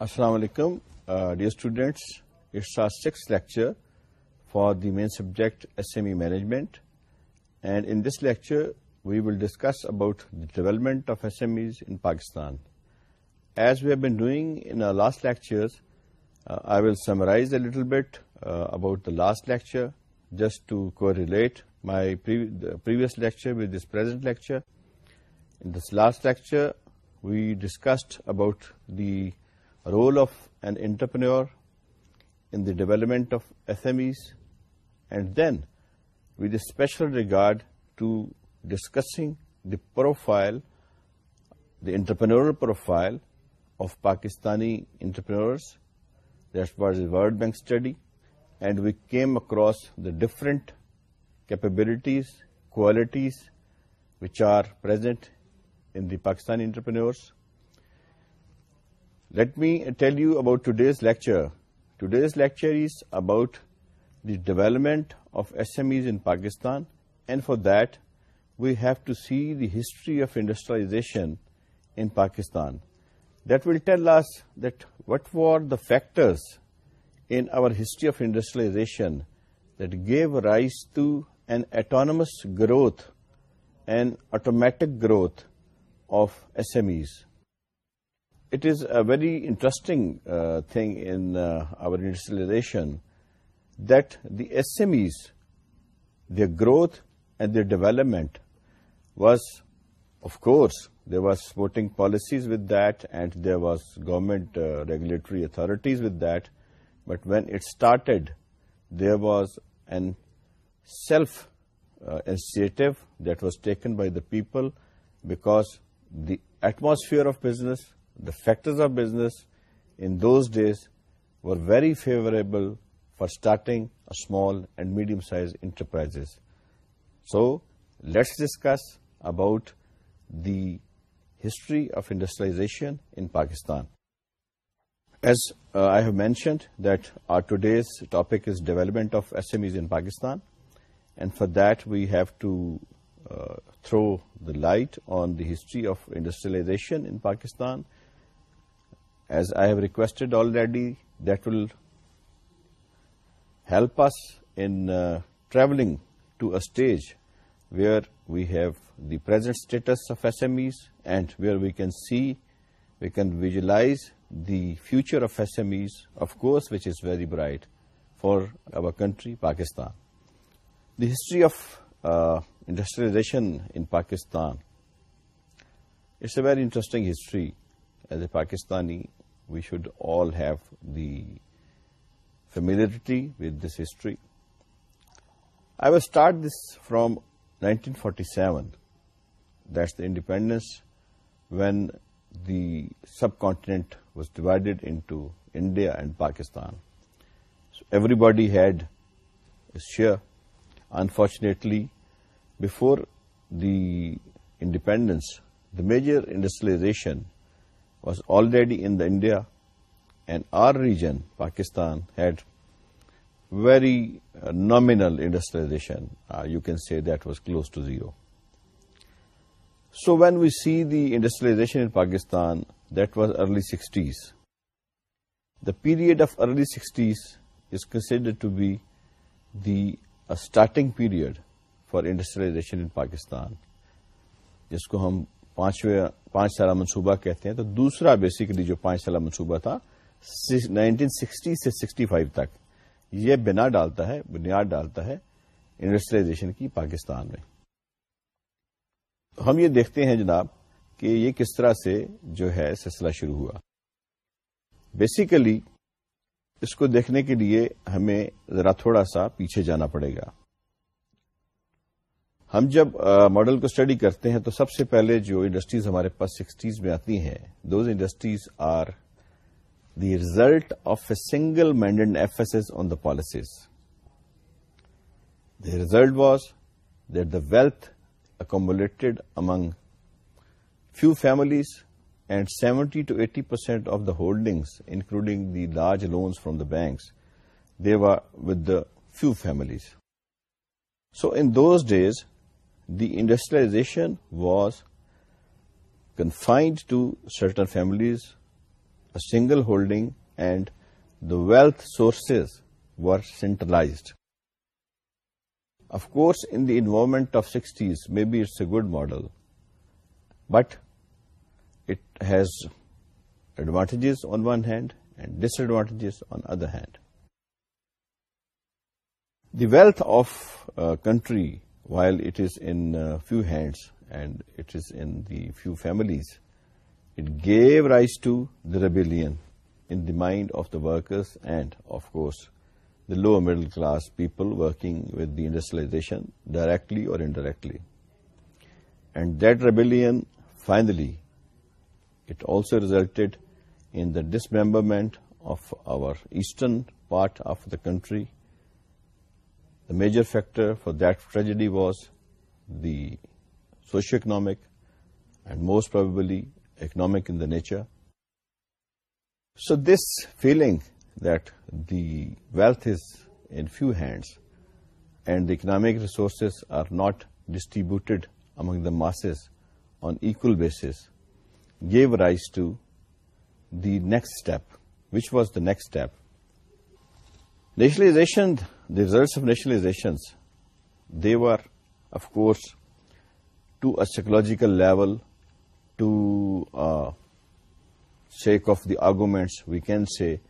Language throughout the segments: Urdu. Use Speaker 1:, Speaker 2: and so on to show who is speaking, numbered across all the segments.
Speaker 1: Assalamu alaikum, dear students. It's our 6th lecture for the main subject SME management, and in this lecture we will discuss about the development of SMEs in Pakistan. As we have been doing in our last lectures, uh, I will summarize a little bit uh, about the last lecture just to correlate my previous lecture with this present lecture. In this last lecture we discussed about the role of an entrepreneur in the development of SMEs, and then with a special regard to discussing the profile, the entrepreneurial profile of Pakistani entrepreneurs. That was the World Bank study, and we came across the different capabilities, qualities which are present in the Pakistani entrepreneurs. Let me tell you about today's lecture. Today's lecture is about the development of SMEs in Pakistan, and for that we have to see the history of industrialization in Pakistan. That will tell us that what were the factors in our history of industrialization that gave rise to an autonomous growth and automatic growth of SMEs. It is a very interesting uh, thing in uh, our industrialization that the SMEs, their growth and their development was, of course, there was supporting policies with that and there was government uh, regulatory authorities with that. But when it started, there was an self-initiative that was taken by the people because the atmosphere of business the factors of business in those days were very favorable for starting a small and medium-sized enterprises. So let's discuss about the history of industrialization in Pakistan. As uh, I have mentioned that our today's topic is development of SMEs in Pakistan, and for that we have to uh, throw the light on the history of industrialization in Pakistan as I have requested already, that will help us in uh, traveling to a stage where we have the present status of SMEs and where we can see, we can visualize the future of SMEs, of course, which is very bright for our country, Pakistan. The history of uh, industrialization in Pakistan, it's a very interesting history as a Pakistani, we should all have the familiarity with this history. I will start this from 1947. That's the independence when the subcontinent was divided into India and Pakistan. So everybody had a share. Unfortunately, before the independence, the major industrialization was already in the India and our region Pakistan had very nominal industrialization you can see that was close to zero so we we see the industrialization in Pakistan that was early sixties the period of early sixties is considered to be the starting period for industrialization in Pakistan جس کو ہم پانچویں پانچ سالہ منصوبہ کہتے ہیں تو دوسرا بیسیکلی جو پانچ سالہ منصوبہ تھا نائنٹین سکسٹی سے سکسٹی فائیو تک یہ بنا ڈالتا ہے بنیاد ڈالتا ہے انڈسٹریلائزیشن کی پاکستان میں ہم یہ دیکھتے ہیں جناب کہ یہ کس طرح سے جو ہے سلسلہ شروع ہوا بیسیکلی اس کو دیکھنے کے لیے ہمیں ذرا تھوڑا سا پیچھے جانا پڑے گا ہم جب ماڈل کو اسٹڈی کرتے ہیں تو سب سے پہلے جو انڈسٹریز ہمارے پاس سکسٹیز میں آتی ہیں those industries are the result of a single minded F S S on the policies the result was that the wealth accumulated among few families and seventy to eighty percent of the holdings including the large loans from the banks they were with the few families so in those days the industrialization was confined to certain families, a single holding, and the wealth sources were centralized. Of course, in the environment of 60s, maybe it's a good model, but it has advantages on one hand and disadvantages on other hand. The wealth of a country while it is in uh, few hands and it is in the few families, it gave rise to the rebellion in the mind of the workers and, of course, the lower middle class people working with the industrialization directly or indirectly. And that rebellion, finally, it also resulted in the dismemberment of our eastern part of the country the major factor for that tragedy was the socio-economic and most probably economic in the nature. So this feeling that the wealth is in few hands and the economic resources are not distributed among the masses on equal basis gave rise to the next step. Which was the next step? Nationalization the results of nationalizations, they were, of course, to a psychological level, to uh, sake of the arguments, we can say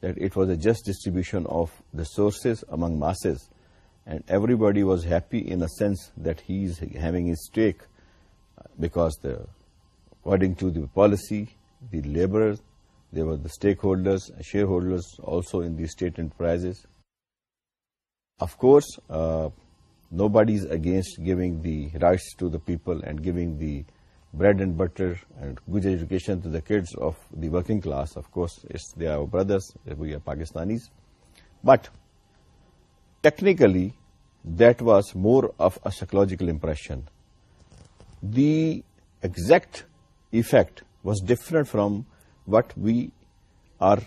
Speaker 1: that it was a just distribution of the sources among masses, and everybody was happy in a sense that he is having his stake, uh, because according to the policy, the laborers, they were the stakeholders, shareholders also in the state enterprises, of course, uh, nobody is against giving the rights to the people and giving the bread and butter and good education to the kids of the working class. Of course, they are our brothers, we are Pakistanis. But technically, that was more of a psychological impression. The exact effect was different from what we are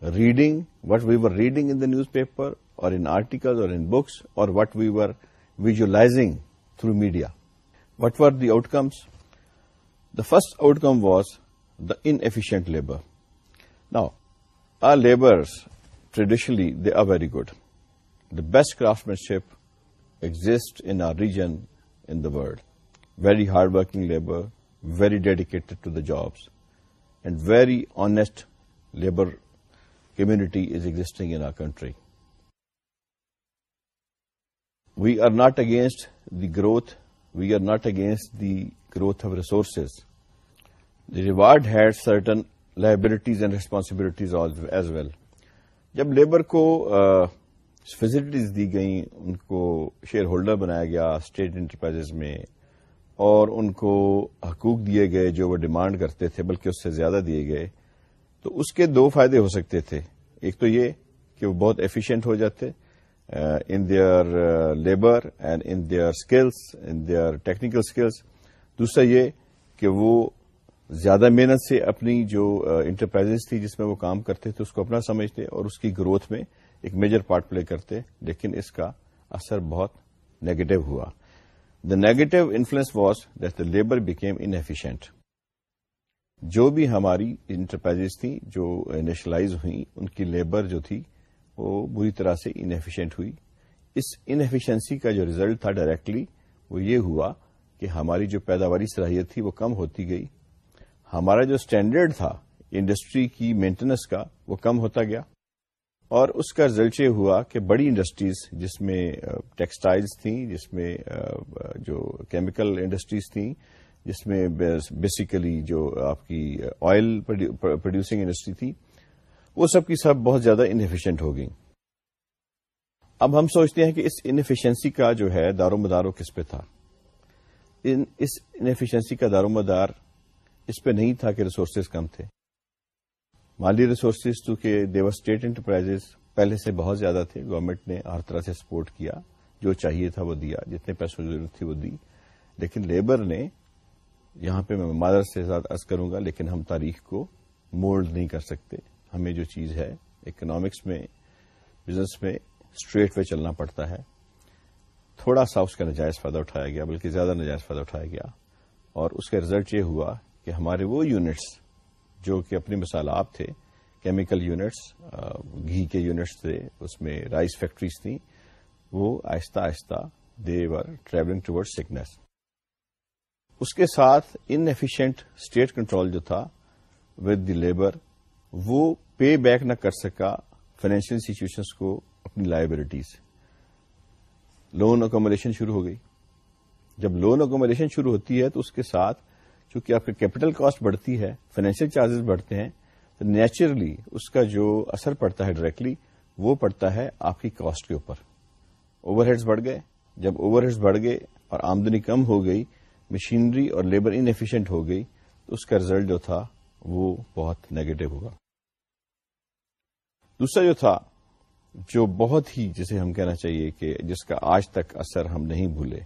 Speaker 1: reading what we were reading in the newspaper or in articles or in books, or what we were visualizing through media. What were the outcomes? The first outcome was the inefficient labor. Now, our laborers, traditionally, they are very good. The best craftsmanship exists in our region, in the world. Very hard-working labor, very dedicated to the jobs, and very honest labor community is existing in our country we are not against the growth we are not against the growth of resources the reward had certain liabilities and responsibilities as well جب لیبر کو فیسلٹیز دی گئیں ان کو شیئر ہولڈر بنایا گیا اسٹیٹ انٹرپرائز میں اور ان کو حقوق دیے گئے جو وہ ڈیمانڈ کرتے تھے بلکہ اس سے زیادہ دیے گئے تو اس کے دو فائدے ہو سکتے تھے ایک تو یہ کہ وہ بہت ایفیشینٹ ہو جاتے in their labour and in their skills in their technical skills دوسرا یہ کہ وہ زیادہ محنت سے اپنی جو انٹرپرائز تھی جس میں وہ کام کرتے تھے اس کو اپنا سمجھتے اور اس کی گروتھ میں ایک میجر پارٹ پلے کرتے لیکن اس کا اثر بہت نیگیٹو ہوا the negative influence was that the labour became ان جو بھی ہماری انٹرپرائز تھیں جو نیشنلائز ہوئی ان کی لیبر جو تھی وہ بری طرح سے انفیشینٹ ہوئی اس انفیشنسی کا جو ریزلٹ تھا ڈائریکٹلی وہ یہ ہوا کہ ہماری جو پیداواری صلاحیت تھی وہ کم ہوتی گئی ہمارا جو اسٹینڈرڈ تھا انڈسٹری کی مینٹیننس کا وہ کم ہوتا گیا اور اس کا ریزلٹ یہ ہوا کہ بڑی انڈسٹریز جس میں ٹیکسٹائلز تھیں جس میں جو کیمیکل انڈسٹریز تھیں جس میں بیسیکلی جو آپ کی آئل پروڈیوسنگ انڈسٹری تھی وہ سب کی سب بہت زیادہ انفیشینٹ ہو گئی اب ہم سوچتے ہیں کہ اس انفیشنسی کا جو ہے دار مدار مداروں کس پہ تھا اس انفیشنسی کا دار و مدار اس پہ نہیں تھا کہ ریسورسز کم تھے مالی ریسورسز تو کہ دیور اسٹیٹ انٹرپرائز پہلے سے بہت زیادہ تھے گورنمنٹ نے ہر طرح سے سپورٹ کیا جو چاہیے تھا وہ دیا جتنے پیسوں کی ضرورت تھی وہ دی لیکن لیبر نے یہاں پہ میں مادر سے زیادہ ارض کروں گا لیکن ہم تاریخ کو مولڈ نہیں کر سکتے ہمیں جو چیز ہے اکنامکس میں بزنس میں اسٹریٹ وے چلنا پڑتا ہے تھوڑا سا اس کا نجائز فائدہ اٹھایا گیا بلکہ زیادہ نجائز فائدہ اٹھایا گیا اور اس کا رزلٹ یہ ہوا کہ ہمارے وہ یونٹس جو کہ اپنے مثال آپ تھے کیمیکل یونٹس گھی کے یونٹس تھے اس میں رائس فیکٹریز تھیں وہ آہستہ آہستہ دے ٹریولنگ ٹوڈ سکنس اس کے ساتھ انفیشنٹ اسٹیٹ کنٹرول جو تھا ود دی لیبر وہ پے بیک نہ کر سکا فائنینشیل سیچویشن کو اپنی لائبلٹی سے لون اکوموڈیشن شروع ہو گئی جب لون اکوموڈیشن شروع ہوتی ہے تو اس کے ساتھ چونکہ آپ کا کیپٹل کاسٹ بڑھتی ہے فائنینشیل چارجز بڑھتے ہیں تو نیچرلی اس کا جو اثر پڑتا ہے ڈائریکٹلی وہ پڑتا ہے آپ کی کاسٹ کے اوپر اوور ہیڈز بڑھ گئے جب اوور ہیڈز بڑھ گئے اور آمدنی کم ہو گئی مشینری اور لیبر انفیشینٹ ہو گئی تو اس کا رزلٹ جو تھا وہ بہت نگیٹو ہوگا دوسرا جو تھا جو بہت ہی جسے ہم کہنا چاہیے کہ جس کا آج تک اثر ہم نہیں بھولے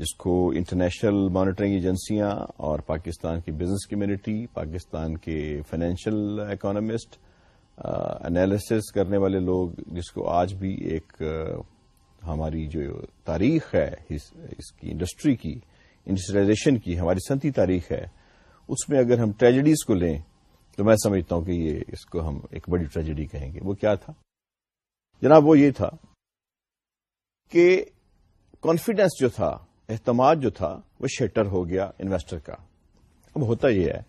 Speaker 1: جس کو انٹرنیشنل مانیٹرنگ ایجنسیاں اور پاکستان کی بزنس کمیونٹی پاکستان کے فائنینشیل اکانومسٹ انالیسس کرنے والے لوگ جس کو آج بھی ایک ہماری جو تاریخ ہے اس کی انڈسٹری کی انڈسٹریلائزیشن کی ہماری سنتی تاریخ ہے اس میں اگر ہم ٹریجڈیز کو لیں تو میں سمجھتا ہوں کہ یہ اس کو ہم ایک بڑی ٹریجڈی کہیں گے وہ کیا تھا جناب وہ یہ تھا کہ کانفیڈینس جو تھا اعتماد جو تھا وہ شیٹر ہو گیا انویسٹر کا اب ہوتا یہ ہے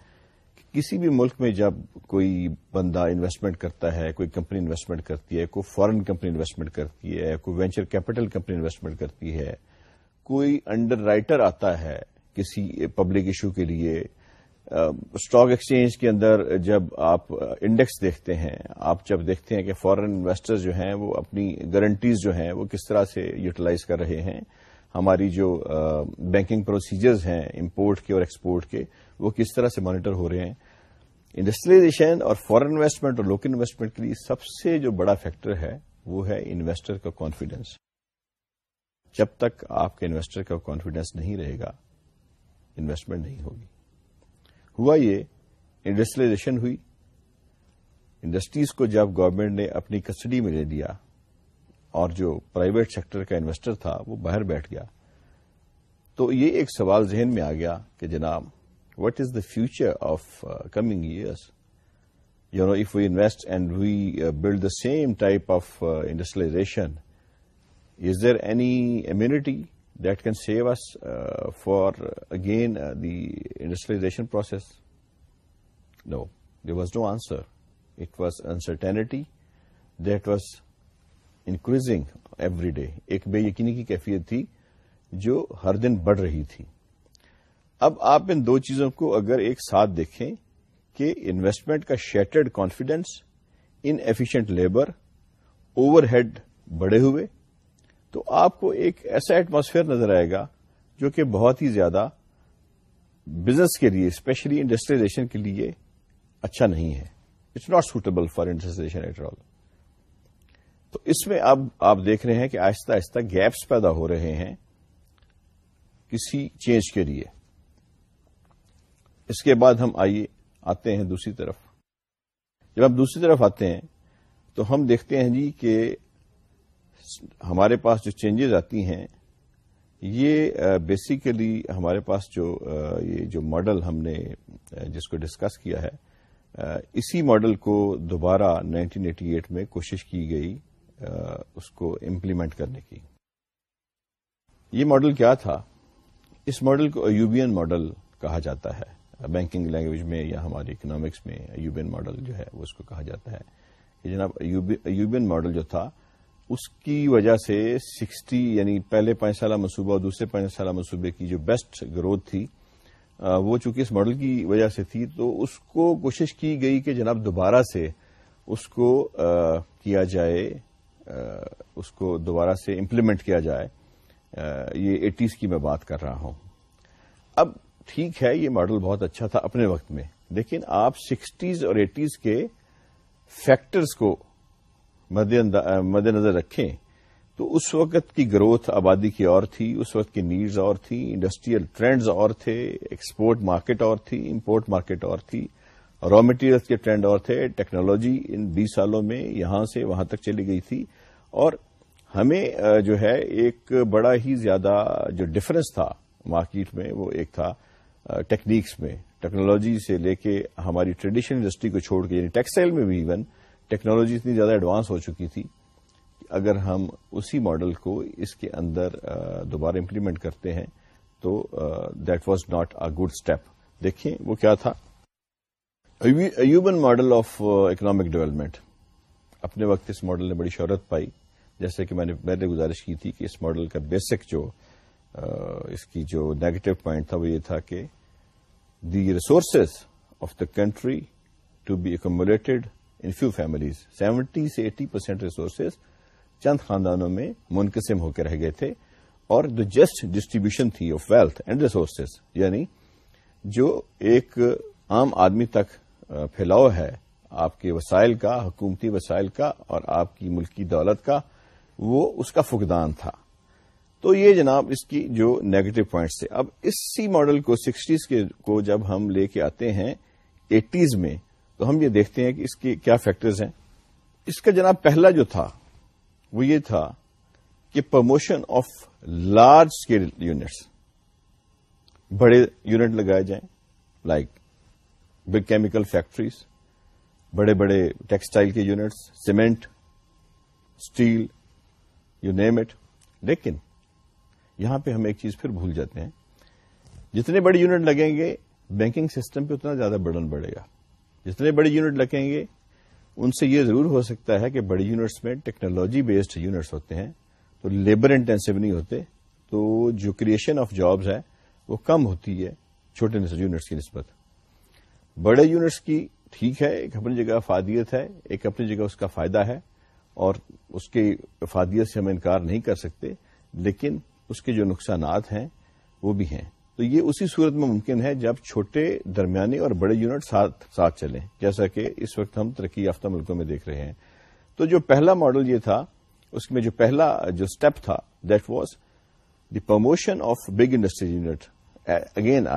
Speaker 1: کسی بھی ملک میں جب کوئی بندہ انویسٹمنٹ کرتا ہے کوئی کمپنی انویسٹمنٹ کرتی ہے کوئی فارن کمپنی انویسٹمنٹ کرتی ہے کوئی وینچر کیپٹل کمپنی انویسٹمنٹ کرتی ہے کوئی انڈر رائٹر آتا ہے کسی پبلک ایشو کے لیے اسٹاک ایکسچینج کے اندر جب آپ انڈیکس دیکھتے ہیں آپ جب دیکھتے ہیں کہ فارن انویسٹر جو ہیں وہ اپنی گارنٹیز جو ہیں وہ کس طرح سے یوٹیلائز کر رہے ہیں ہماری جو بینکنگ پروسیجرز ہیں امپورٹ کے اور ایکسپورٹ کے وہ کس طرح سے مانیٹر ہو رہے ہیں انڈسٹریلائزیشن اور فورن انویسٹمنٹ اور لوکل انویسٹمنٹ کے لیے سب سے جو بڑا فیکٹر ہے وہ ہے انویسٹر کا کانفیڈینس جب تک آپ کے انویسٹر کا کانفیڈینس نہیں رہے گا انویسٹمنٹ نہیں ہوگی ہوا یہ انڈسٹریلائزیشن ہوئی انڈسٹریز کو جب گورنمنٹ نے اپنی کسٹڈی میں لے لیا اور جو پرائیویٹ سیکٹر کا انویسٹر تھا وہ باہر بیٹھ گیا تو یہ ایک سوال ذہن میں آ گیا کہ جناب what is the future of coming years you know if we invest and we build the same type of industrialisation is there any empty that can save us for again the industrialisation process no the was no answer it was uncertainty that was increasing every day ایک بے یقینی کی کیفیت تھی جو ہر دن بڑھ رہی تھی اب آپ ان دو چیزوں کو اگر ایک ساتھ دیکھیں کہ انویسٹمنٹ کا shattered confidence in efficient labour overhead بڑے ہوئے تو آپ کو ایک ایسا ایٹماسفیئر نظر آئے گا جو کہ بہت ہی زیادہ بزنس کے لیے اسپیشلی انڈسٹریلائزیشن کے لیے اچھا نہیں ہے it's not suitable for industrialisation at all تو اس میں اب آپ دیکھ رہے ہیں کہ آہستہ آہستہ گیپس پیدا ہو رہے ہیں کسی چینج کے لیے اس کے بعد ہم آئیے آتے ہیں دوسری طرف جب آپ دوسری طرف آتے ہیں تو ہم دیکھتے ہیں جی کہ ہمارے پاس جو چینجز آتی ہیں یہ بیسیکلی ہمارے پاس جو یہ جو ماڈل ہم نے جس کو ڈسکس کیا ہے اسی ماڈل کو دوبارہ 1988 میں کوشش کی گئی اس کو امپلیمنٹ کرنے کی یہ ماڈل کیا تھا اس ماڈل کو ایوبین ماڈل کہا جاتا ہے بینکنگ لینگویج میں یا ہماری اکنامکس میں یوبین ماڈل جو ہے وہ اس کو کہا جاتا ہے کہ جناب یوبین ماڈل جو تھا اس کی وجہ سے سکسٹی یعنی پہلے پانچ سالہ منصوبہ اور دوسرے پانچ سالہ منصوبے کی جو بیسٹ گروتھ تھی وہ چونکہ اس ماڈل کی وجہ سے تھی تو اس کو کوشش کی گئی کہ جناب دوبارہ سے اس کو کیا جائے اس کو دوبارہ سے امپلیمنٹ کیا جائے یہ ایٹیز کی میں بات کر رہا ہوں اب ٹھیک ہے یہ ماڈل بہت اچھا تھا اپنے وقت میں لیکن آپ سکسٹیز اور ایٹیز کے فیکٹرز کو مد نظر رکھیں تو اس وقت کی گروتھ آبادی کی اور تھی اس وقت کی نیڈز اور تھی انڈسٹریل ٹرینڈز اور تھے ایکسپورٹ مارکیٹ اور تھی امپورٹ مارکیٹ اور تھی را مٹیریلس کے ٹرینڈ اور تھے ٹیکنالوجی ان بیس سالوں میں یہاں سے وہاں تک چلی گئی تھی اور ہمیں جو ہے ایک بڑا ہی زیادہ جو ڈفرنس تھا مارکیٹ میں وہ ایک تھا ٹیکنیکس میں ٹیکنالوجی سے لے کے ہماری ٹریڈیشنل انڈسٹری کو چھوڑ کے یعنی ٹیکسٹائل میں بھی ایون ٹیکنالوجی اتنی زیادہ ایڈوانس ہو چکی تھی کہ اگر ہم اسی ماڈل کو اس کے اندر دوبارہ امپلیمنٹ کرتے ہیں تو that was not a good step دیکھیں وہ کیا تھا ایوبن ماڈل آف اکنامک ڈیولپمنٹ اپنے وقت اس ماڈل نے بڑی شہرت پائی جیسے کہ میں نے پہلے گزارش کی تھی کہ اس ماڈل کا بیسک جو اس کی جو نیگیٹو پوائنٹ تھا وہ یہ تھا کہ the resources of the country to be accumulated in few families seventy سے ایٹی پرسینٹ ریسورسز چند خاندانوں میں منقسم ہو کے رہ گئے تھے اور دا جسٹ ڈسٹریبیوشن تھی آف ویلتھ اینڈ ریسورسز یعنی جو ایک عام آدمی تک پھیلاؤ ہے آپ کے وسائل کا حکومتی وسائل کا اور آپ کی ملکی دولت کا وہ اس کا فقدان تھا تو یہ جناب اس کی جو نیگیٹو پوائنٹس تھے اب اسی ماڈل کو سکسٹیز کے کو جب ہم لے کے آتے ہیں ایٹیز میں تو ہم یہ دیکھتے ہیں کہ اس کے کی کیا فیکٹرز ہیں اس کا جناب پہلا جو تھا وہ یہ تھا کہ promotion of large scale units بڑے یونٹ لگائے جائیں لائک بگ کیمیکل فیکٹریز بڑے بڑے ٹیکسٹائل کے units cement steel you name it لیکن یہاں پہ ہم ایک چیز پھر بھول جاتے ہیں جتنے بڑے یونٹ لگیں گے بینکنگ سسٹم پہ اتنا زیادہ برڈن بڑھے گا جتنے بڑے یونٹ لگیں گے ان سے یہ ضرور ہو سکتا ہے کہ بڑے یونٹس میں ٹیکنالوجی بیسڈ یونٹس ہوتے ہیں تو لیبر انٹینسو نہیں ہوتے تو جو کریشن آف جابز ہے وہ کم ہوتی ہے چھوٹے یونٹس کی نسبت بڑے یونٹس کی ٹھیک ہے ایک اپنی جگہ افادیت ہے ایک اپنی جگہ اس کا فائدہ ہے اور اس کی افادیت سے ہم انکار نہیں کر سکتے لیکن اس کے جو نقصانات ہیں وہ بھی ہیں تو یہ اسی صورت میں ممکن ہے جب چھوٹے درمیانے اور بڑے یونٹ ساتھ ساتھ چلیں جیسا کہ اس وقت ہم ترقی یافتہ ملکوں میں دیکھ رہے ہیں تو جو پہلا ماڈل یہ تھا اس میں جو پہلا جو اسٹیپ تھا that was the promotion of big industry unit again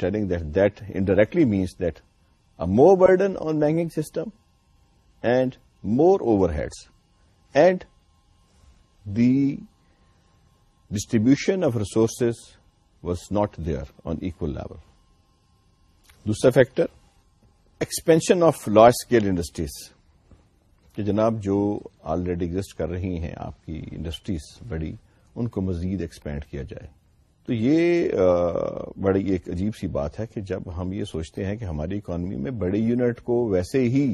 Speaker 1: telling that indirectly means that more burden on managing system and more overheads and the distribution of resources was not there on equal level دوسرا factor expansion of large scale industries کہ جناب جو آلریڈی ایگزٹ کر رہی ہیں آپ کی انڈسٹریز بڑی ان کو مزید ایکسپینڈ کیا جائے تو یہ بڑی ایک عجیب سی بات ہے کہ جب ہم یہ سوچتے ہیں کہ ہماری اکانومی میں بڑے یونٹ کو ویسے ہی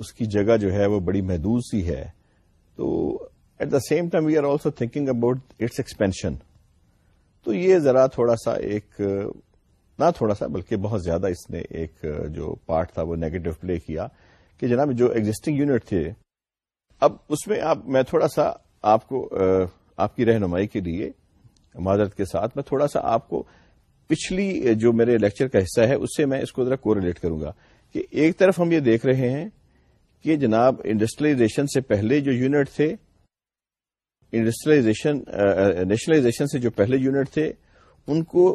Speaker 1: اس کی جگہ جو ہے وہ بڑی محدود سی ہے تو at the same time we are also thinking about its expansion تو یہ ذرا تھوڑا سا ایک نہ تھوڑا سا بلکہ بہت زیادہ اس نے ایک جو پارٹ تھا وہ نیگیٹو پلے کیا کہ جناب جو ایگزٹنگ یونٹ تھے اب اس میں آپ میں تھوڑا سا آپ کو آپ کی رہنمائی کے لیے معذرت کے ساتھ میں تھوڑا سا آپ کو پچھلی جو میرے لیکچر کا حصہ ہے اس سے میں اس کو ذرا کوریلیٹ کروں گا کہ ایک طرف ہم یہ دیکھ رہے ہیں کہ جناب انڈسٹریلائزیشن سے پہلے جو یونٹ تھے انڈسٹریلائزیشن نیشنلائزیشن سے جو پہلے یونٹ تھے ان کو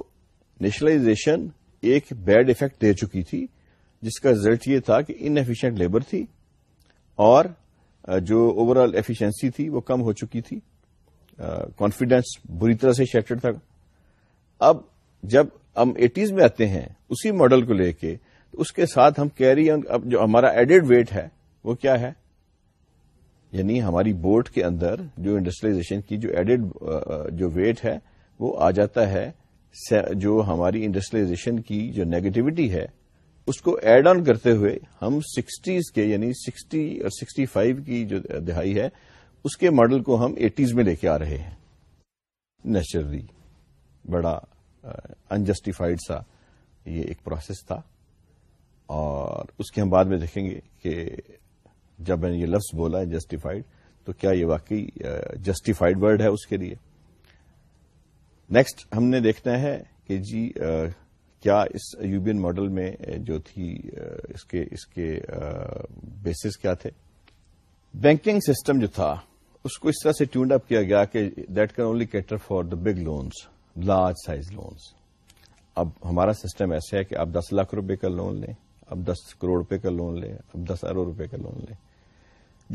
Speaker 1: نیشنلائزیشن ایک بیڈ افیکٹ دے چکی تھی جس کا رزلٹ یہ تھا کہ ان ایفیشینٹ لیبر تھی اور جو اوور آل ایفیشنسی تھی وہ کم ہو چکی تھی کانفیڈینس بری طرح سے شیٹرڈ تھا اب جب ہم ایٹیز میں آتے ہیں اسی ماڈل کو لے کے اس کے ساتھ ہم کیری اب جو ہمارا ایڈیڈ ویٹ ہے وہ کیا ہے یعنی ہماری بورڈ کے اندر جو انڈسٹریلائزیشن کی جو ایڈیڈ جو ویٹ ہے وہ آ جاتا ہے جو ہماری انڈسٹریلائزیشن کی جو نیگیٹوٹی ہے اس کو ایڈ آن کرتے ہوئے ہم سکسٹیز کے یعنی سکسٹی اور سکسٹی فائیو کی جو دہائی ہے اس کے ماڈل کو ہم ایٹیز میں لے کے آ رہے ہیں نیچرلی بڑا انجسٹیفائڈ سا یہ ایک پروسیس تھا اور اس کے ہم بعد میں دیکھیں گے کہ جب میں نے یہ لفظ بولا ہے جسٹیفائڈ تو کیا یہ واقعی جسٹیفائڈ ورڈ ہے اس کے لیے نیکسٹ ہم نے دیکھنا ہے کہ جی کیا اس یوبین ماڈل میں جو تھی اس اس کے کے بیسس کیا تھے بینکنگ سسٹم جو تھا اس کو اس طرح سے ٹونڈ اپ کیا گیا کہ that can only cater for the big loans large size loans اب ہمارا سسٹم ایسا ہے کہ آپ دس لاکھ روپے کا لون لیں اب دس کروڑ روپے کا لون لیں اب دس ارب روپے کا لون لیں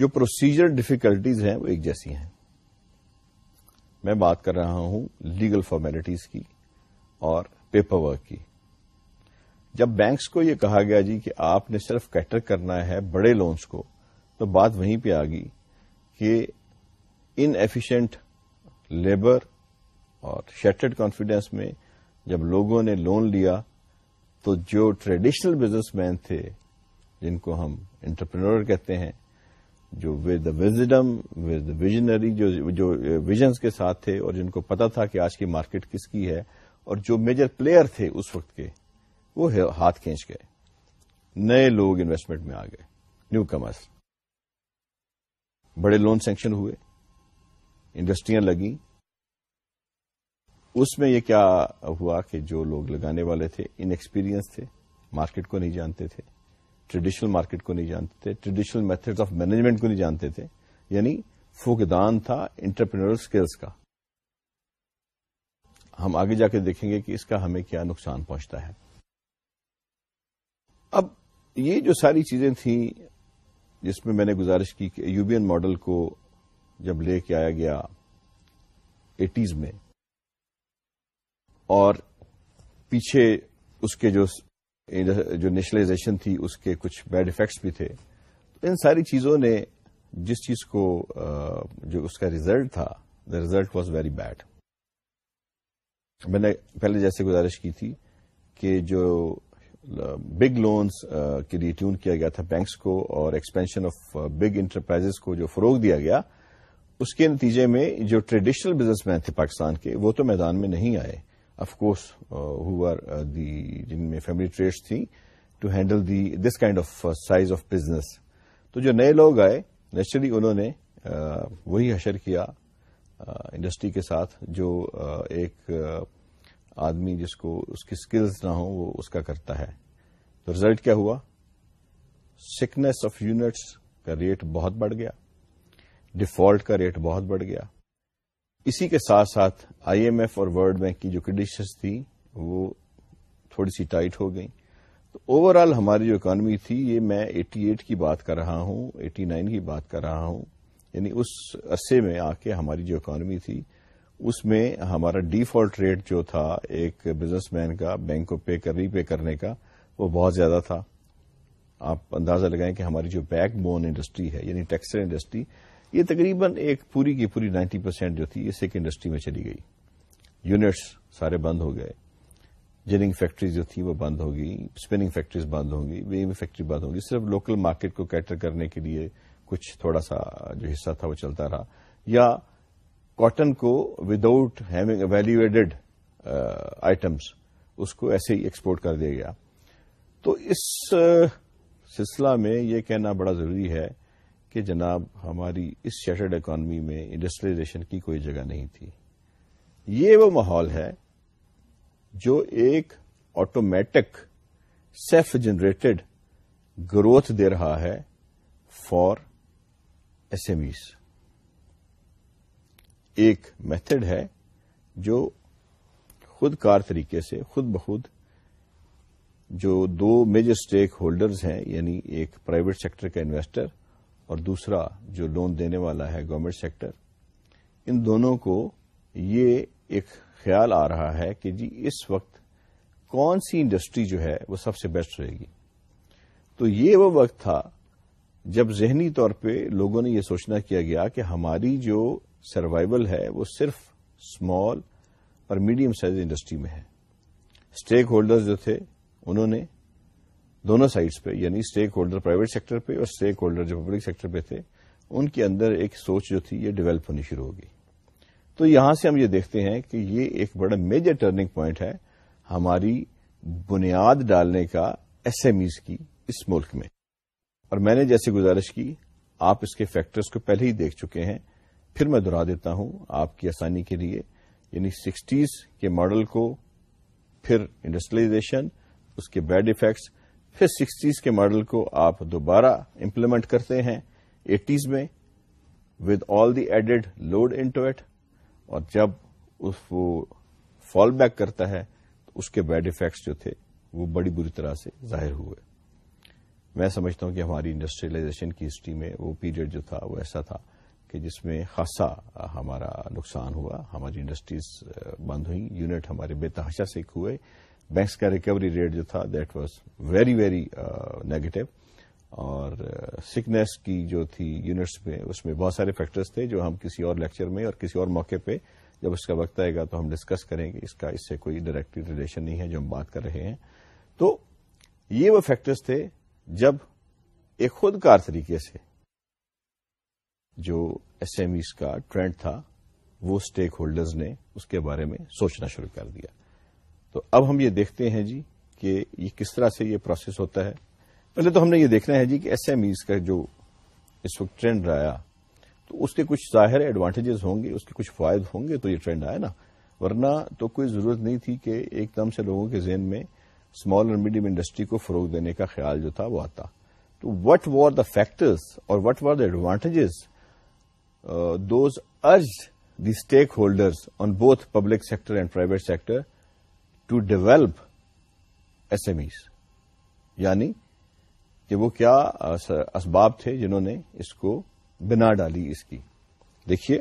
Speaker 1: جو پروسیجر ڈیفیکلٹیز ہیں وہ ایک جیسی ہیں میں بات کر رہا ہوں لیگل فارمیلٹیز کی اور پیپر ورک کی جب بینکس کو یہ کہا گیا جی کہ آپ نے صرف کیٹر کرنا ہے بڑے لونز کو تو بات وہیں پہ آ گئی کہ ایفیشنٹ لیبر اور شیٹرڈ کانفیڈینس میں جب لوگوں نے لون لیا تو جو ٹریڈیشنل بزنس مین تھے جن کو ہم انٹرپرینور کہتے ہیں جو ود وزڈم ود ویژنری جو ویژنس کے ساتھ تھے اور جن کو پتا تھا کہ آج کی مارکیٹ کس کی ہے اور جو میجر پلیئر تھے اس وقت کے وہ ہاتھ کھینچ گئے نئے لوگ انویسٹمنٹ میں آ گئے نیو کمرس بڑے لون سینکشن ہوئے انڈسٹریاں لگیں اس میں یہ کیا ہوا کہ جو لوگ لگانے والے تھے ان ایکسپیرینس تھے مارکیٹ کو نہیں جانتے تھے ٹریڈیشنل مارکیٹ کو نہیں جانتے تھے ٹریڈیشنل میتھڈ آف مینجمنٹ کو نہیں جانتے تھے یعنی فوکدان تھا انٹرپرینور اسکلس کا ہم آگے جا کے دیکھیں گے کہ اس کا ہمیں کیا نقصان پہنچتا ہے اب یہ جو ساری چیزیں تھیں جس میں میں نے گزارش کی کہ یوبین ماڈل کو جب لے کے آیا گیا ایٹیز میں اور پیچھے اس کے جو جو نیشنلائزیشن تھی اس کے کچھ بیڈ افیکٹس بھی تھے ان ساری چیزوں نے جس چیز کو جو اس کا ریزلٹ تھا the result was very bad میں نے پہلے جیسے گزارش کی تھی کہ جو بگ لونز کے لیے ٹیون کیا گیا تھا بینکس کو اور ایکسپینشن آف بگ انٹرپرائز کو جو فروغ دیا گیا اس کے نتیجے میں جو ٹریڈیشنل بزنس مین تھے پاکستان کے وہ تو میدان میں نہیں آئے of course who are they جن میں فیملی ٹریڈس تھیں to handle the this kind of size of business تو جو نئے لوگ آئے نیچرلی انہوں نے uh, وہی حشر کیا انڈسٹری uh, کے ساتھ جو uh, ایک آدمی جس کو اس کی اسکلز نہ ہوں وہ اس کا کرتا ہے تو ریزلٹ کیا ہوا سکنس آف یونٹس کا ریٹ بہت بڑھ گیا ڈیفالٹ کا ریٹ بہت بڑھ گیا اسی کے ساتھ ساتھ آئی ایم ایف اور ورلڈ بینک کی جو کنڈیشنز تھی وہ تھوڑی سی ٹائٹ ہو گئی تو اوور آل ہماری جو اکانومی تھی یہ میں ایٹی ایٹ کی بات کر رہا ہوں ایٹی نائن کی بات کر رہا ہوں یعنی اس عرصے میں آ کے ہماری جو اکانومی تھی اس میں ہمارا ڈیفالٹ ریٹ جو تھا ایک بزنس مین کا بینک کو پے ری پے کرنے کا وہ بہت زیادہ تھا آپ اندازہ لگائیں کہ ہماری جو بیک بون انڈسٹری ہے یعنی ٹیکسٹائل انڈسٹری یہ تقریباً ایک پوری کی پوری نائنٹی پرسینٹ جو تھی یہ سیک انڈسٹری میں چلی گئی یونٹس سارے بند ہو گئے جننگ فیکٹریز جو تھی وہ بند ہوگی اسپننگ فیکٹریز بند ہوں گی ویو فیکٹری بند ہوگی صرف لوکل مارکیٹ کو کیٹر کرنے کے لیے کچھ تھوڑا سا جو حصہ تھا وہ چلتا رہا یا کاٹن کو وداؤٹ ہیونگ ویلوٹ آئٹمس اس کو ایسے ہی ایکسپورٹ کر دیا گیا تو اس uh, سلسلہ میں یہ کہنا بڑا ضروری ہے کہ جناب ہماری اس شٹرڈ اکانمی میں انڈسٹریلائزیشن کی کوئی جگہ نہیں تھی یہ وہ ماحول ہے جو ایک آٹومیٹک سیلف جنریٹڈ گروتھ دے رہا ہے فار ایس ایم ایز ایک میتھڈ ہے جو خود کار طریقے سے خود بخود جو دو میجر اسٹیک ہولڈرز ہیں یعنی ایک پرائیویٹ سیکٹر کا انویسٹر اور دوسرا جو لون دینے والا ہے گورنمنٹ سیکٹر ان دونوں کو یہ ایک خیال آ رہا ہے کہ جی اس وقت کون سی انڈسٹری جو ہے وہ سب سے بیسٹ رہے گی تو یہ وہ وقت تھا جب ذہنی طور پہ لوگوں نے یہ سوچنا کیا گیا کہ ہماری جو سروائیول ہے وہ صرف اسمال اور میڈیم سائز انڈسٹری میں ہے اسٹیک ہولڈرز جو تھے انہوں نے دونوں سائڈس پہ یعنی اسٹیک ہولڈر پرائیویٹ سیکٹر پہ اور اسٹیک ہولڈر جو پبلک سیکٹر پہ تھے ان کے اندر ایک سوچ جو تھی یہ ڈیولپ ہونی شروع ہوگی تو یہاں سے ہم یہ دیکھتے ہیں کہ یہ ایک بڑا میجر ٹرننگ پوائنٹ ہے ہماری بنیاد ڈالنے کا ایس ایم ایز کی اس ملک میں اور میں نے جیسے گزارش کی آپ اس کے فیکٹرز کو پہلے ہی دیکھ چکے ہیں پھر میں دہرا دیتا ہوں آپ کی آسانی کے لیے یعنی سکسٹیز کے ماڈل کو پھر انڈسٹریلائزیشن اس کے بیڈ افیکٹس پھر سکسٹیز کے ماڈل کو آپ دوبارہ امپلیمنٹ کرتے ہیں ایٹیز میں with all the added load into it اور جب اس وہ فال بیک کرتا ہے تو اس کے بیڈ افیکٹس جو تھے وہ بڑی بری طرح سے ظاہر ہوئے میں سمجھتا ہوں کہ ہماری انڈسٹریلائزیشن کی ہسٹری میں وہ پیریڈ جو تھا وہ ایسا تھا کہ جس میں خاصا ہمارا نقصان ہوا ہماری انڈسٹریز بند ہوئی یونٹ ہمارے بے تحاشا سے ہوئے بینکس کا ریکوری ریٹ جو تھا that was very very negative اور سکنس uh, کی جو تھی یونٹس میں اس میں بہت سارے فیکٹرز تھے جو ہم کسی اور لیکچر میں اور کسی اور موقع پہ جب اس کا وقت آئے گا تو ہم ڈسکس کریں گے اس کا اس سے کوئی ڈائریکٹ ریلیشن نہیں ہے جو ہم بات کر رہے ہیں تو یہ وہ فیکٹرز تھے جب ایک خود کار طریقے سے جو ایس ایم ایس کا ٹرینڈ تھا وہ اسٹیک ہولڈرز نے اس کے بارے میں سوچنا شروع کر دیا تو اب ہم یہ دیکھتے ہیں جی کہ یہ کس طرح سے یہ پروسیس ہوتا ہے پہلے تو ہم نے یہ دیکھنا ہے جی کہ ایس ایم ایز کا جو اس وقت ٹرینڈ آیا تو اس کے کچھ ظاہر ایڈوانٹیجز ہوں گے اس کے کچھ فوائد ہوں گے تو یہ ٹرینڈ آیا نا ورنہ تو کوئی ضرورت نہیں تھی کہ ایک دم سے لوگوں کے ذہن میں اسمال اور میڈیم انڈسٹری کو فروغ دینے کا خیال جو تھا وہ آتا تو وٹ وار دا فیکٹرز اور what are the advantages those are the stakeholders on both public sector and private sector to develop S M Es یعنی کہ وہ کیا اسباب تھے جنہوں نے اس کو بنا ڈالی اس کی دیکھیے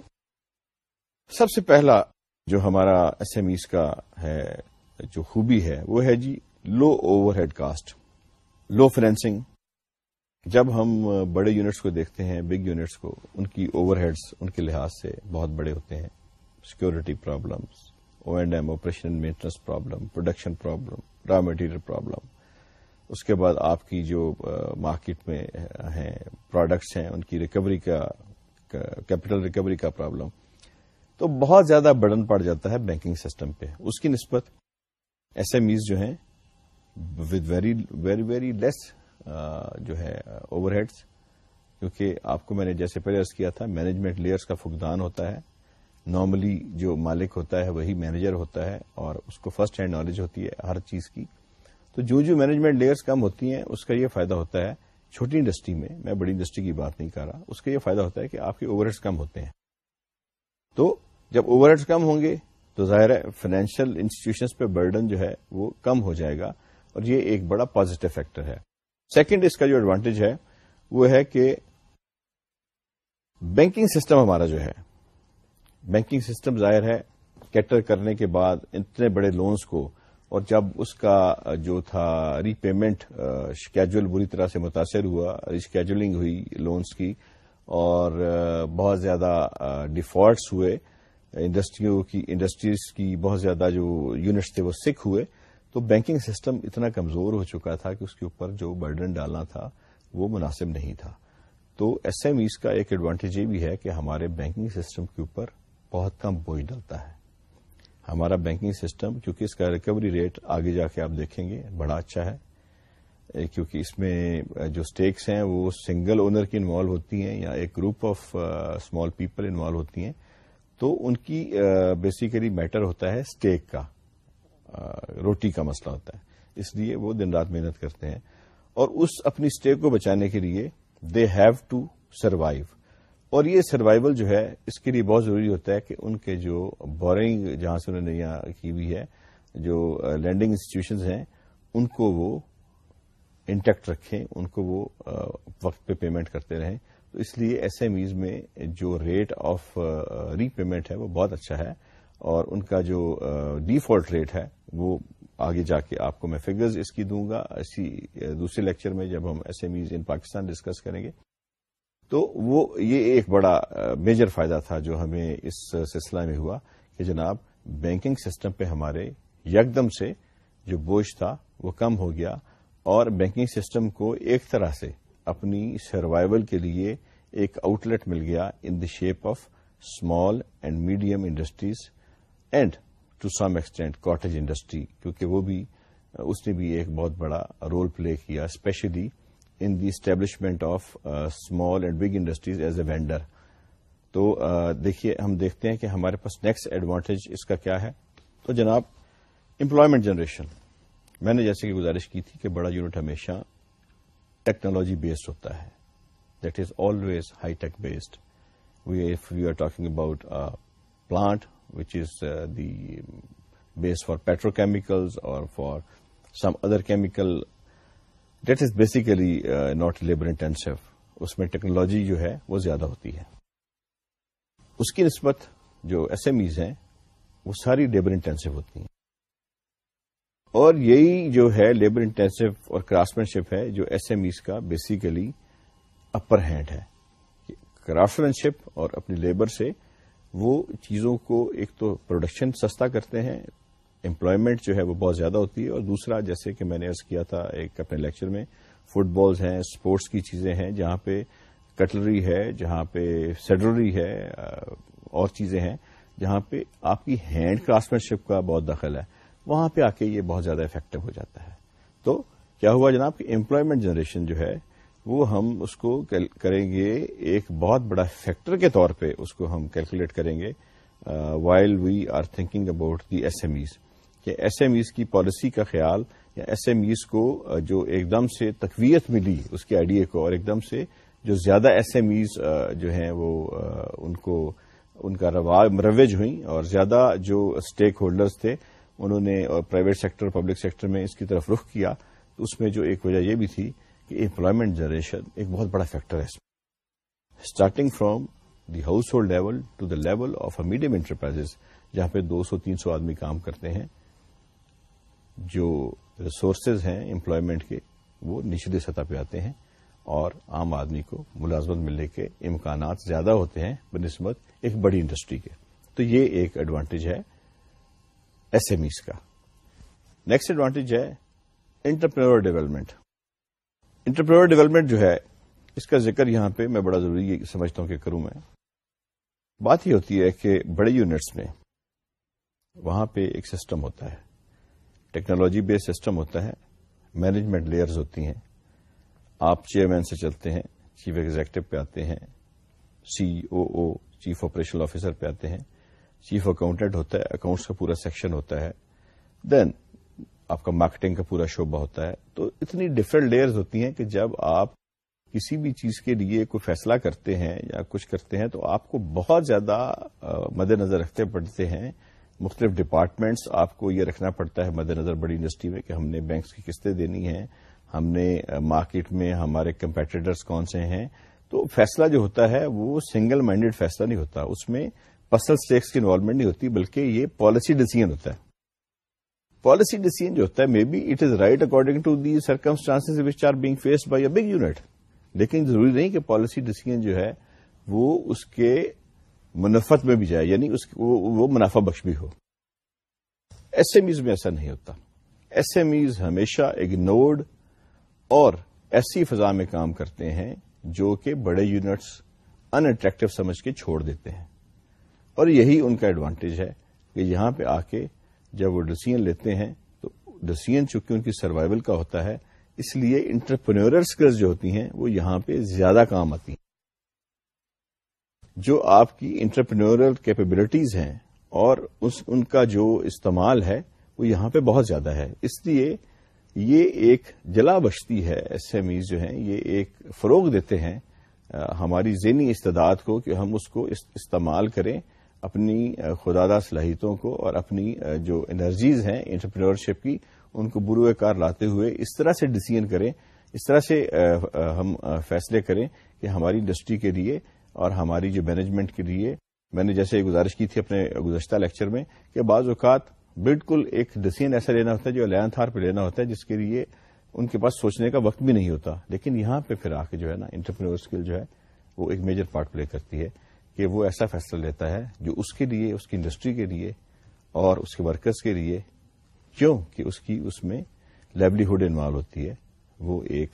Speaker 1: سب سے پہلا جو ہمارا ایس ایم ایز کا ہے جو خوبی ہے وہ ہے جی low overhead cost low financing جب ہم بڑے یونٹس کو دیکھتے ہیں بگ یونٹس کو ان کی اوور ہیڈس ان کے لحاظ سے بہت بڑے ہوتے ہیں security problems O and M operation maintenance problem production problem raw material problem اس کے بعد آپ کی جو مارکیٹ میں ہیں پروڈکٹس ہیں ان کی ریکوری کا کیپٹل ریکوری کا پرابلم تو بہت زیادہ بڑن پڑ جاتا ہے بینکنگ سسٹم پہ اس کی نسبت ایس ایم ایز جو ہیں with very very very less جو ہے اوور ہیڈس کیونکہ آپ کو میں نے جیسے پریئرس کیا تھا مینجمنٹ لیئرس کا فقدان ہوتا ہے نارملی جو مالک ہوتا ہے وہی مینیجر ہوتا ہے اور اس کو فرسٹ ہینڈ نالج ہوتی ہے ہر چیز کی تو جو جو مینجمنٹ لیئرس کم ہوتی ہیں اس کا یہ فائدہ ہوتا ہے چھوٹی انڈسٹری میں میں بڑی انڈسٹری کی بات نہیں کر رہا اس کا یہ فائدہ ہوتا ہے کہ آپ کے ہیڈس کم ہوتے ہیں تو جب ہیڈس کم ہوں گے تو ظاہر ہے فائنینشیل انسٹیٹیوشنس پہ برڈن جو ہے وہ کم ہو جائے گا اور یہ ایک بڑا پازیٹو فیکٹر ہے سیکنڈ اس کا جو ایڈوانٹیج ہے وہ ہے کہ بینکنگ سسٹم ہمارا جو ہے بینکنگ سسٹم ظاہر ہے کیٹر کرنے کے بعد اتنے بڑے لونز کو اور جب اس کا جو تھا ری پیمنٹ شکیجول بری طرح سے متاثر ہوا ریشکیجولنگ ہوئی لونز کی اور بہت زیادہ ڈیفالٹس ہوئے انڈسٹریوں کی انڈسٹریز کی بہت زیادہ جو یونٹس تھے وہ سکھ ہوئے تو بینکنگ سسٹم اتنا کمزور ہو چکا تھا کہ اس کے اوپر جو برڈن ڈالنا تھا وہ مناسب نہیں تھا تو ایس ایم ایز کا ایک ایڈوانٹیج یہ بھی ہے کہ ہمارے بینکنگ سسٹم کے اوپر بہت کم بوجھ ڈالتا ہے ہمارا بینکنگ سسٹم کیونکہ اس کا ریکوری ریٹ آگے جا کے آپ دیکھیں گے بڑا اچھا ہے کیونکہ اس میں جو سٹیکس ہیں وہ سنگل اونر کی انوالو ہوتی ہیں یا ایک group of small people involve ہوتی ہیں تو ان کی بیسیکلی میٹر ہوتا ہے سٹیک کا روٹی کا مسئلہ ہوتا ہے اس لیے وہ دن رات محنت کرتے ہیں اور اس اپنی اسٹیک کو بچانے کے لیے دے ہیو ٹو سروائیو اور یہ سروائیول جو ہے اس کے لیے بہت ضروری ہوتا ہے کہ ان کے جو بورنگ جہاں سے انہوں نے کی ہوئی ہے جو لینڈنگ انسٹیٹیوشنز ہیں ان کو وہ انٹیکٹ رکھیں ان کو وہ وقت پہ پیمنٹ کرتے رہیں تو اس لیے ایس ایم ایز میں جو ریٹ آف ری پیمنٹ ہے وہ بہت اچھا ہے اور ان کا جو ڈیفالٹ ریٹ ہے وہ آگے جا کے آپ کو میں فگرز اس کی دوں گا اسی دوسرے لیکچر میں جب ہم S M Es in Pakistan discuss کریں گے تو وہ یہ ایک بڑا میجر فائدہ تھا جو ہمیں اس سلسلہ میں ہوا کہ جناب بینکنگ سسٹم پہ ہمارے یکدم سے جو بوجھ تھا وہ کم ہو گیا اور بینکنگ سسٹم کو ایک طرح سے اپنی سروائیول کے لیے ایک آؤٹ لیٹ مل گیا in the shape of small and medium industries and to some extent cottage industry کیونکہ وہ بھی اس نے بھی ایک بہت بڑا رول پلے کیا especially in the establishment of small and big industries as a vendor تو uh, دیکھیے ہم دیکھتے ہیں کہ ہمارے پاس نیکسٹ ایڈوانٹیج اس کا کیا ہے تو جناب امپلائمنٹ جنریشن میں نے جیسے کہ گزارش کی تھی کہ بڑا یونٹ ہمیشہ ٹیکنالوجی بیسڈ ہوتا ہے that is always high tech based we if you are talking about plant which is the base for petrochemicals اور for some other chemical that is basically not labour intensive اس میں ٹیکنالوجی جو ہے وہ زیادہ ہوتی ہے اس کی نسبت جو ایس ایم ایز ہیں وہ ساری لیبر انٹینسو ہوتی ہیں اور یہی جو ہے لیبر انٹینسو اور مین شپ ہے جو ایس ایم ایز کا بیسیکلی اپر ہینڈ ہے مین شپ اور اپنی لیبر سے وہ چیزوں کو ایک تو پروڈکشن سستا کرتے ہیں امپلائمنٹ جو ہے وہ بہت زیادہ ہوتی ہے اور دوسرا جیسے کہ میں نے ارض کیا تھا ایک اپنے لیکچر میں فٹ بالز ہیں اسپورٹس کی چیزیں ہیں جہاں پہ کٹلری ہے جہاں پہ سیڈلری ہے اور چیزیں ہیں جہاں پہ آپ کی ہینڈ کرافٹمین شپ کا بہت دخل ہے وہاں پہ آ کے یہ بہت زیادہ افیکٹو ہو جاتا ہے تو کیا ہوا جناب کہ امپلائمنٹ جنریشن جو ہے وہ ہم اس کو کریں گے ایک بہت بڑا فیکٹر کے طور پہ اس کو ہم کیلکولیٹ کریں گے while we are thinking about the S M Es کہ ایس ایم ایز کی پالیسی کا خیال یا ایس ایم ایز کو جو ایک دم سے تقویت ملی اس کے آئیڈیا کو اور ایک دم سے جو زیادہ ایس ایم ایز جو ہیں وہ ان ان کو کا مروج ہوئی اور زیادہ جو اسٹیک ہولڈرز تھے انہوں نے اور پرائیویٹ سیکٹر پبلک سیکٹر میں اس کی طرف رخ کیا تو اس میں جو ایک وجہ یہ بھی تھی کہ امپلائمنٹ جنریشن ایک بہت بڑا فیکٹر ہے اس میں starting from the household level to the level of a medium enterprise جہاں پہ دو سو تین سو آدمی کام کرتے ہیں جو ریسورسز ہیں امپلائمنٹ کے وہ نچلی سطح پہ آتے ہیں اور عام آدمی کو ملازمت ملنے کے امکانات زیادہ ہوتے ہیں بہ نسبت ایک بڑی انڈسٹری کے تو یہ ایک ایڈوانٹیج ہے ایس ایم ایس کا نیکسٹ ایڈوانٹیج ہے انٹرپرینور ڈیولپمنٹ انٹرپرینور ڈیولپمنٹ جو ہے اس کا ذکر یہاں پہ میں بڑا ضروری سمجھتا ہوں کہ کروں میں بات یہ ہوتی ہے کہ بڑے یونٹس میں وہاں پہ ایک سسٹم ہوتا ہے ٹیکنالوجی بیس سسٹم ہوتا ہے مینجمنٹ لیئرز ہوتی ہیں آپ چیئرمین سے چلتے ہیں چیف ایگزیکٹو پہ آتے ہیں C O O chief operation officer پہ آتے ہیں چیف اکاؤنٹنٹ ہوتا ہے اکاؤنٹس کا پورا سیکشن ہوتا ہے دین آپ کا مارکیٹنگ کا پورا شعبہ ہوتا ہے تو اتنی ڈفرنٹ لیئرز ہوتی ہیں کہ جب آپ کسی بھی چیز کے لیے کوئی فیصلہ کرتے ہیں یا کچھ کرتے ہیں تو آپ کو بہت زیادہ مد نظر رکھتے پڑتے ہیں مختلف ڈپارٹمنٹس آپ کو یہ رکھنا پڑتا ہے مد نظر بڑی انڈسٹری میں کہ ہم نے بینکس کی قسطیں دینی ہیں ہم نے مارکیٹ میں ہمارے کمپیٹیٹرس کون سے ہیں تو فیصلہ جو ہوتا ہے وہ سنگل مائنڈیڈ فیصلہ نہیں ہوتا اس میں پرسنل اسٹیکس کی انوالومنٹ نہیں ہوتی بلکہ یہ پالیسی ڈیسیزن ہوتا ہے پالیسی ڈیسیزن جو ہوتا ہے may be it is right according to the circumstances which are being faced by a big unit لیکن ضروری نہیں کہ پالیسی ڈیسیزن جو ہے وہ اس کے منفت میں بھی جائے یعنی اس وہ منافع بخش بھی ہو ایس ایم ایز میں ایسا نہیں ہوتا ایس ایم ایز ہمیشہ اگنورڈ اور ایسی فضا میں کام کرتے ہیں جو کہ بڑے یونٹس ان اٹریکٹو سمجھ کے چھوڑ دیتے ہیں اور یہی ان کا ایڈوانٹیج ہے کہ یہاں پہ آ کے جب وہ ڈسیزن لیتے ہیں تو ڈسیزن چونکہ ان کی سروائول کا ہوتا ہے اس لیے انٹرپرینور اسکلز جو ہوتی ہیں وہ یہاں پہ زیادہ کام آتی ہیں جو آپ کی انٹرپرینورل کیپبلٹیز ہیں اور اس ان کا جو استعمال ہے وہ یہاں پہ بہت زیادہ ہے اس لیے یہ ایک جلا بشتی ہے ایس ایم ایز جو ہیں یہ ایک فروغ دیتے ہیں ہماری ذہنی استداد کو کہ ہم اس کو استعمال کریں اپنی خدادہ صلاحیتوں کو اور اپنی جو انرجیز ہیں انٹرپرینورشپ کی ان کو کار لاتے ہوئے اس طرح سے ڈسیزن کریں اس طرح سے ہم فیصلے کریں کہ ہماری انڈسٹری کے لیے اور ہماری جو مینجمنٹ کے لیے میں نے جیسے گزارش کی تھی اپنے گزشتہ لیکچر میں کہ بعض اوقات بالکل ایک ڈسین ایسا لینا ہوتا ہے جو لین تھار پہ لینا ہوتا ہے جس کے لیے ان کے پاس سوچنے کا وقت بھی نہیں ہوتا لیکن یہاں پہ پھر آ کے جو ہے نا انٹرپرینور اسکل جو ہے وہ ایک میجر پارٹ پلے کرتی ہے کہ وہ ایسا فیصلہ لیتا ہے جو اس کے لیے اس کی انڈسٹری کے لیے اور اس کے ورکرس کے لیے کیوں کہ اس کی اس میں لائولیہڈ انوالو ہوتی ہے وہ ایک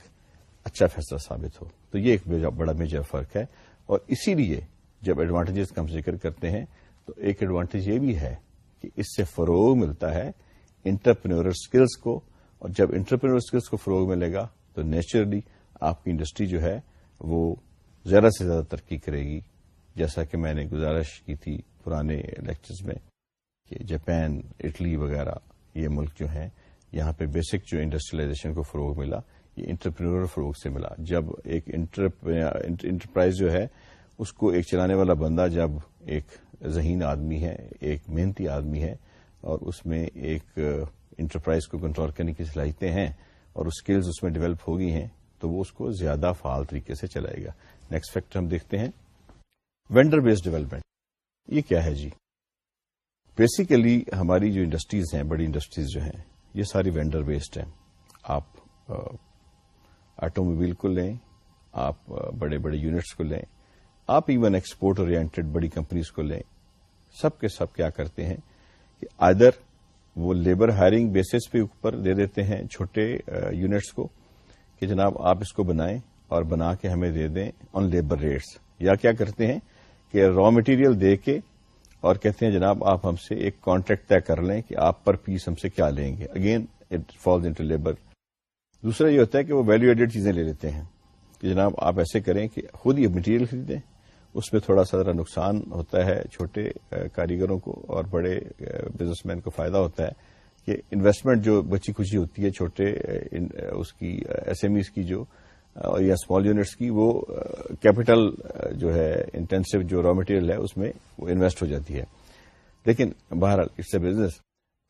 Speaker 1: اچھا فیصلہ ثابت ہو تو یہ ایک بڑا میجر فرق ہے اور اسی لیے جب ایڈوانٹیجز کا ہم ذکر کرتے ہیں تو ایک ایڈوانٹیج یہ بھی ہے کہ اس سے فروغ ملتا ہے انٹرپرینور اسکلس کو اور جب انٹرپرینور اسکلس کو فروغ ملے گا تو نیچرلی آپ کی انڈسٹری جو ہے وہ زیادہ سے زیادہ ترقی کرے گی جیسا کہ میں نے گزارش کی تھی پرانے لیکچرز میں کہ جاپان اٹلی وغیرہ یہ ملک جو ہیں یہاں پہ بیسک جو انڈسٹریلائزیشن کو فروغ ملا یہ فروغ سے ملا جب ایک انٹرپرائز جو ہے اس کو ایک چلانے والا بندہ جب ایک ذہین آدمی ہے ایک محنتی آدمی ہے اور اس میں ایک انٹرپرائز کو کنٹرول کرنے کی صلاحیتیں ہیں اور اسکلز اس میں ڈیولپ ہو گئی ہیں تو وہ اس کو زیادہ فعال طریقے سے چلائے گا نیکسٹ فیکٹر ہم دیکھتے ہیں وینڈر بیس ڈیولپمنٹ یہ کیا ہے جی بیسیکلی ہماری جو انڈسٹریز ہیں بڑی انڈسٹریز جو ہیں یہ ساری وینڈر بیسڈ ہیں آپ آٹوموبائل کو لیں آپ بڑے بڑے یونٹس کو لیں آپ ایون ایکسپورٹ اور کمپنیز کو لیں سب کے سب کیا کرتے ہیں کہ ادر وہ لیبر ہائرنگ بیسس پہ اوپر دے دیتے ہیں چھوٹے یونٹس کو کہ جناب آپ اس کو بنائیں اور بنا کے ہمیں دے دیں آن لیبر ریٹس یا کیا کرتے ہیں کہ را مٹیریل دے کے اور کہتے ہیں جناب آپ ہم سے ایک کانٹریکٹ طے کر لیں کہ آپ پر پیس ہم سے کیا لیں گے اگین اٹ فالز لیبر دوسرا یہ ہوتا ہے کہ وہ ویلو ایڈیڈ چیزیں لے لیتے ہیں کہ جناب آپ ایسے کریں کہ خود یہ مٹیریل خریدیں اس میں تھوڑا سا ذرا نقصان ہوتا ہے چھوٹے کاریگروں کو اور بڑے بزنس مین کو فائدہ ہوتا ہے کہ انویسٹمنٹ جو بچی خوشی ہوتی ہے چھوٹے اس کی ایس ایم ایز کی جو یا اسمال یونٹس کی وہ کیپٹل جو ہے انٹینسو جو را مٹیریل ہے اس میں وہ انویسٹ ہو جاتی ہے لیکن بہرحال اٹس اے بزنس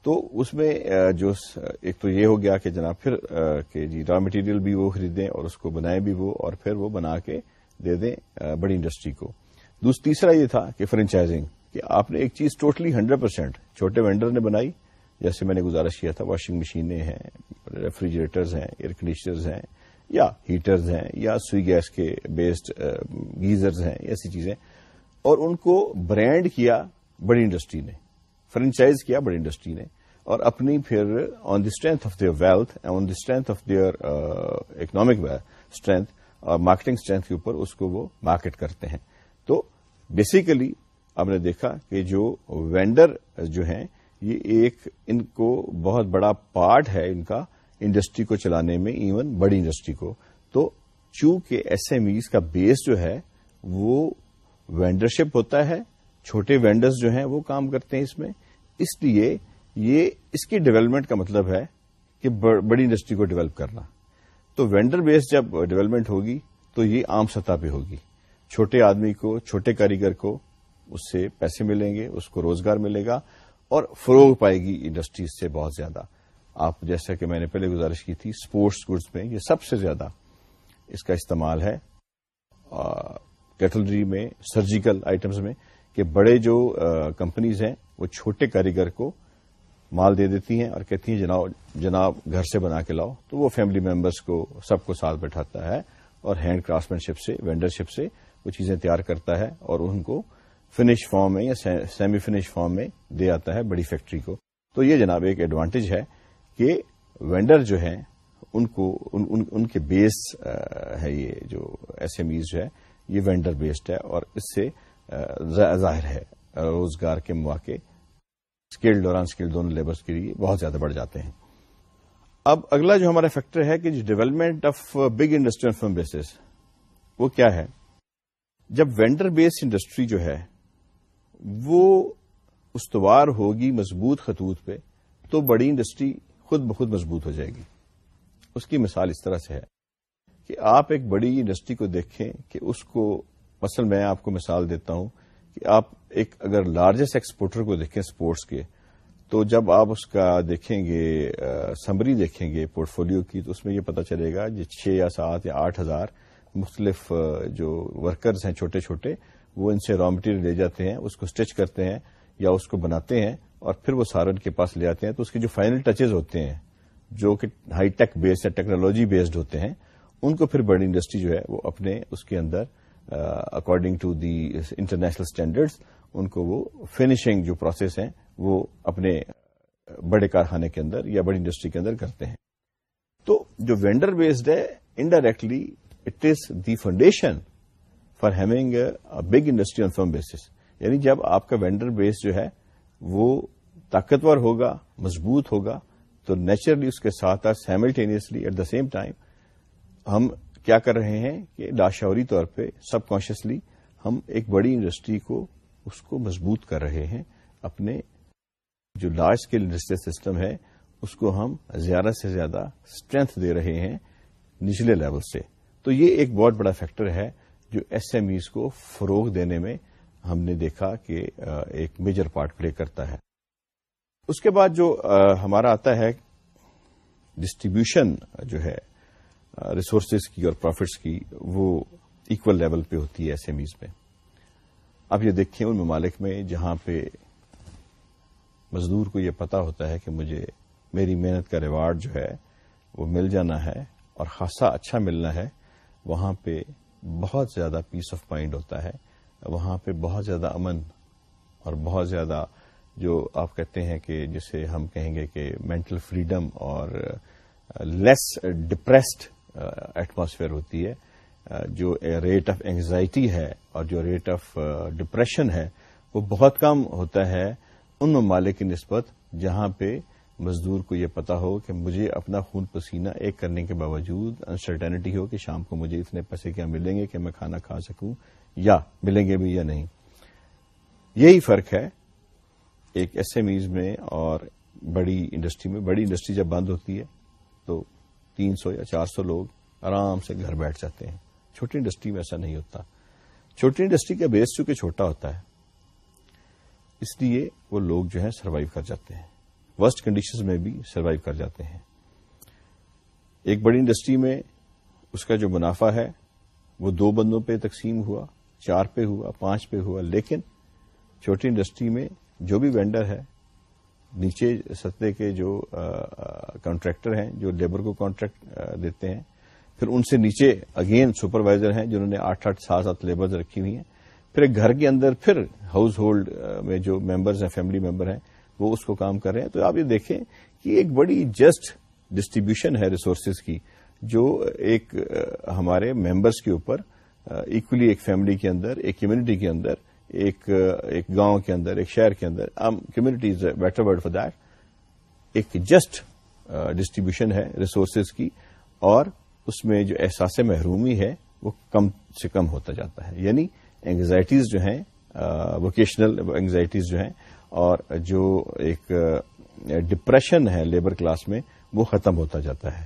Speaker 1: تو اس میں جو ایک تو یہ ہو گیا کہ جناب پھر کہ جی را مٹیریل بھی وہ خریدیں اور اس کو بنائیں بھی وہ اور پھر وہ بنا کے دے دیں بڑی انڈسٹری کو دوسرا تیسرا یہ تھا کہ فرنچائزنگ کہ آپ نے ایک چیز ٹوٹلی ہنڈریڈ پرسینٹ چھوٹے وینڈر نے بنائی جیسے میں نے گزارش کیا تھا واشنگ مشینیں ہیں ریفریجریٹرز ہیں ایئر کنڈیشنرز ہیں یا ہیٹرز ہیں یا سوئی گیس کے بیسڈ گیزرز ہیں ایسی چیزیں اور ان کو برانڈ کیا بڑی انڈسٹری نے فرنچائز کیا بڑی انڈسٹری نے اور اپنی پھر on the strength of their wealth on the strength of their economic strength اور مارکیٹنگ اسٹرینتھ کے اوپر اس کو وہ مارکیٹ کرتے ہیں تو بیسیکلی آپ نے دیکھا کہ جو وینڈر جو ہیں یہ ایک ان کو بہت بڑا پارٹ ہے ان کا انڈسٹری کو چلانے میں ایون بڑی انڈسٹری کو تو چونکہ ایس ایم ایز کا بیس جو ہے وہ وینڈرشپ ہوتا ہے چھوٹے وینڈرز جو ہیں وہ کام کرتے ہیں اس میں اس لیے یہ اس کی ڈیولپمنٹ کا مطلب ہے کہ بڑی انڈسٹری کو ڈیولپ کرنا تو وینڈر بیس جب ڈیولپمنٹ ہوگی تو یہ عام سطح پہ ہوگی چھوٹے آدمی کو چھوٹے کاریگر کو اس سے پیسے ملیں گے اس کو روزگار ملے گا اور فروغ پائے گی انڈسٹریز سے بہت زیادہ آپ جیسا کہ میں نے پہلے گزارش کی تھی اسپورٹس گڈس میں یہ سب سے زیادہ اس کا استعمال ہے کیٹلری میں سرجیکل آئٹمز میں کہ بڑے جو کمپنیز ہیں وہ چھوٹے کاریگر کو مال دے دیتی ہیں اور کہتی ہیں جناب جناب گھر سے بنا کے لاؤ تو وہ فیملی ممبرس کو سب کو ساتھ بیٹھاتا ہے اور ہینڈ کرافٹ شپ سے وینڈر شپ سے وہ چیزیں تیار کرتا ہے اور ان کو فنش فارم میں یا سیمی فنش فارم میں دے آتا ہے بڑی فیکٹری کو تو یہ جناب ایک ایڈوانٹیج ہے کہ وینڈر جو ہے ان کو ان, ان, ان کے بیس ہے یہ جو ایس ایم ایز ہے یہ وینڈر بیسڈ ہے اور اس سے ظاہر ہے روزگار کے مواقع اسکلڈ اور انسکلڈ دونوں لیبرس کے لیے بہت زیادہ بڑھ جاتے ہیں اب اگلا جو ہمارا فیکٹر ہے کہ development of big industrial firm base وہ کیا ہے جب وینڈر بیس انڈسٹری جو ہے وہ استوار ہوگی مضبوط خطوط پہ تو بڑی انڈسٹری خود بخود مضبوط ہو جائے گی اس کی مثال اس طرح سے ہے کہ آپ ایک بڑی انڈسٹری کو دیکھیں کہ اس کو مثلا میں آپ کو مثال دیتا ہوں کہ آپ ایک اگر لارجسٹ ایکسپورٹر کو دیکھیں سپورٹس کے تو جب آپ اس کا دیکھیں گے سمری دیکھیں گے پورٹ فولیو کی تو اس میں یہ پتا چلے گا جو چھ یا سات یا آٹھ ہزار مختلف جو ورکرز ہیں چھوٹے چھوٹے وہ ان سے را مٹیریل لے جاتے ہیں اس کو اسٹچ کرتے ہیں یا اس کو بناتے ہیں اور پھر وہ سارن کے پاس لے آتے ہیں تو اس کے جو فائنل ٹچز ہوتے ہیں جو کہ ہائی ٹیک بیسڈ یا ٹیکنالوجی بیسڈ ہوتے ہیں ان کو پھر بڑی انڈسٹری جو ہے وہ اپنے اس کے اندر according to the international standards ان کو وہ فنشنگ جو پروسیس ہیں وہ اپنے بڑے کارخانے کے اندر یا بڑی انڈسٹری کے اندر کرتے ہیں تو جو وینڈر بیسڈ ہے indirectly it is the foundation for having big industry on firm basis یعنی جب آپ کا وینڈر بیس جو ہے وہ طاقتور ہوگا مضبوط ہوگا تو نیچرلی اس کے ساتھ آج simultaneously at the same time ہم کیا کر رہے ہیں کہ لاشوری طور پہ سب کانشیسلی ہم ایک بڑی انڈسٹری کو اس کو مضبوط کر رہے ہیں اپنے جو لارج اسکیل انڈسٹریل سسٹم ہے اس کو ہم زیادہ سے زیادہ اسٹرینتھ دے رہے ہیں نچلے لیول سے تو یہ ایک بہت بڑا فیکٹر ہے جو ایس ایم ایز کو فروغ دینے میں ہم نے دیکھا کہ ایک میجر پارٹ پلے کرتا ہے اس کے بعد جو ہمارا آتا ہے ڈسٹریبیوشن جو ہے ریسورسز کی اور پروفٹس کی وہ ایکول لیول پہ ہوتی ہے ایس ایم ایز میں اب یہ دیکھیں ان ممالک میں جہاں پہ مزدور کو یہ پتا ہوتا ہے کہ مجھے میری محنت کا ریوارڈ جو ہے وہ مل جانا ہے اور خاصا اچھا ملنا ہے وہاں پہ بہت زیادہ پیس آف مائنڈ ہوتا ہے وہاں پہ بہت زیادہ امن اور بہت زیادہ جو آپ کہتے ہیں کہ جسے ہم کہیں گے کہ مینٹل فریڈم اور لیس ڈپریسڈ ایٹماسفیئر ہوتی ہے جو ریٹ آف اینگزائٹی ہے اور جو ریٹ آف ڈپریشن ہے وہ بہت کم ہوتا ہے ان ممالک کی نسبت جہاں پہ مزدور کو یہ پتا ہو کہ مجھے اپنا خون پسینہ ایک کرنے کے باوجود انسرٹینٹی ہو کہ شام کو مجھے اتنے پیسے کیا ملیں گے کہ میں کھانا کھا سکوں یا ملیں گے بھی یا نہیں یہی فرق ہے ایک ایس ایم ایز میں اور بڑی انڈسٹری میں بڑی انڈسٹری جب بند ہوتی ہے تو تین سو یا چار سو لوگ آرام سے گھر بیٹھ جاتے ہیں چھوٹی انڈسٹری میں ایسا نہیں ہوتا چھوٹی انڈسٹری کا بیس چونکہ چھوٹا ہوتا ہے اس لیے وہ لوگ جو ہے سروائو کر جاتے ہیں ورسٹ کنڈیشن میں بھی سروائو کر جاتے ہیں ایک بڑی انڈسٹری میں اس کا جو منافع ہے وہ دو بندوں پہ تقسیم ہوا چار پہ ہوا پانچ پہ ہوا لیکن چھوٹی انڈسٹری میں جو بھی وینڈر ہے نیچے سطح کے جو کانٹریکٹر ہیں جو لیبر کو کانٹریکٹ دیتے ہیں پھر ان سے نیچے اگین سپروائزر ہیں جنہوں نے آٹھ آٹھ سات سات لیبرز رکھی ہوئی ہیں پھر ایک گھر کے اندر پھر ہاؤس ہولڈ میں جو ممبرز ہیں فیملی ممبر ہیں وہ اس کو کام کر رہے ہیں تو آپ یہ دیکھیں کہ ایک بڑی جسٹ ڈسٹریبیوشن ہے ریسورسز کی جو ایک ہمارے ممبرز کے اوپر ایکولی ایک فیملی کے اندر ایک کمیونٹی کے اندر ایک ایک گاؤں کے اندر ایک شہر کے اندر community is a better word for that ایک جسٹ ڈسٹریبیوشن ہے ریسورسز کی اور اس میں جو احساس محرومی ہے وہ کم سے کم ہوتا جاتا ہے یعنی اینگزائٹیز جو ہیں ووکیشنل اینگزائٹیز جو ہیں اور جو ایک ڈپریشن ہے لیبر کلاس میں وہ ختم ہوتا جاتا ہے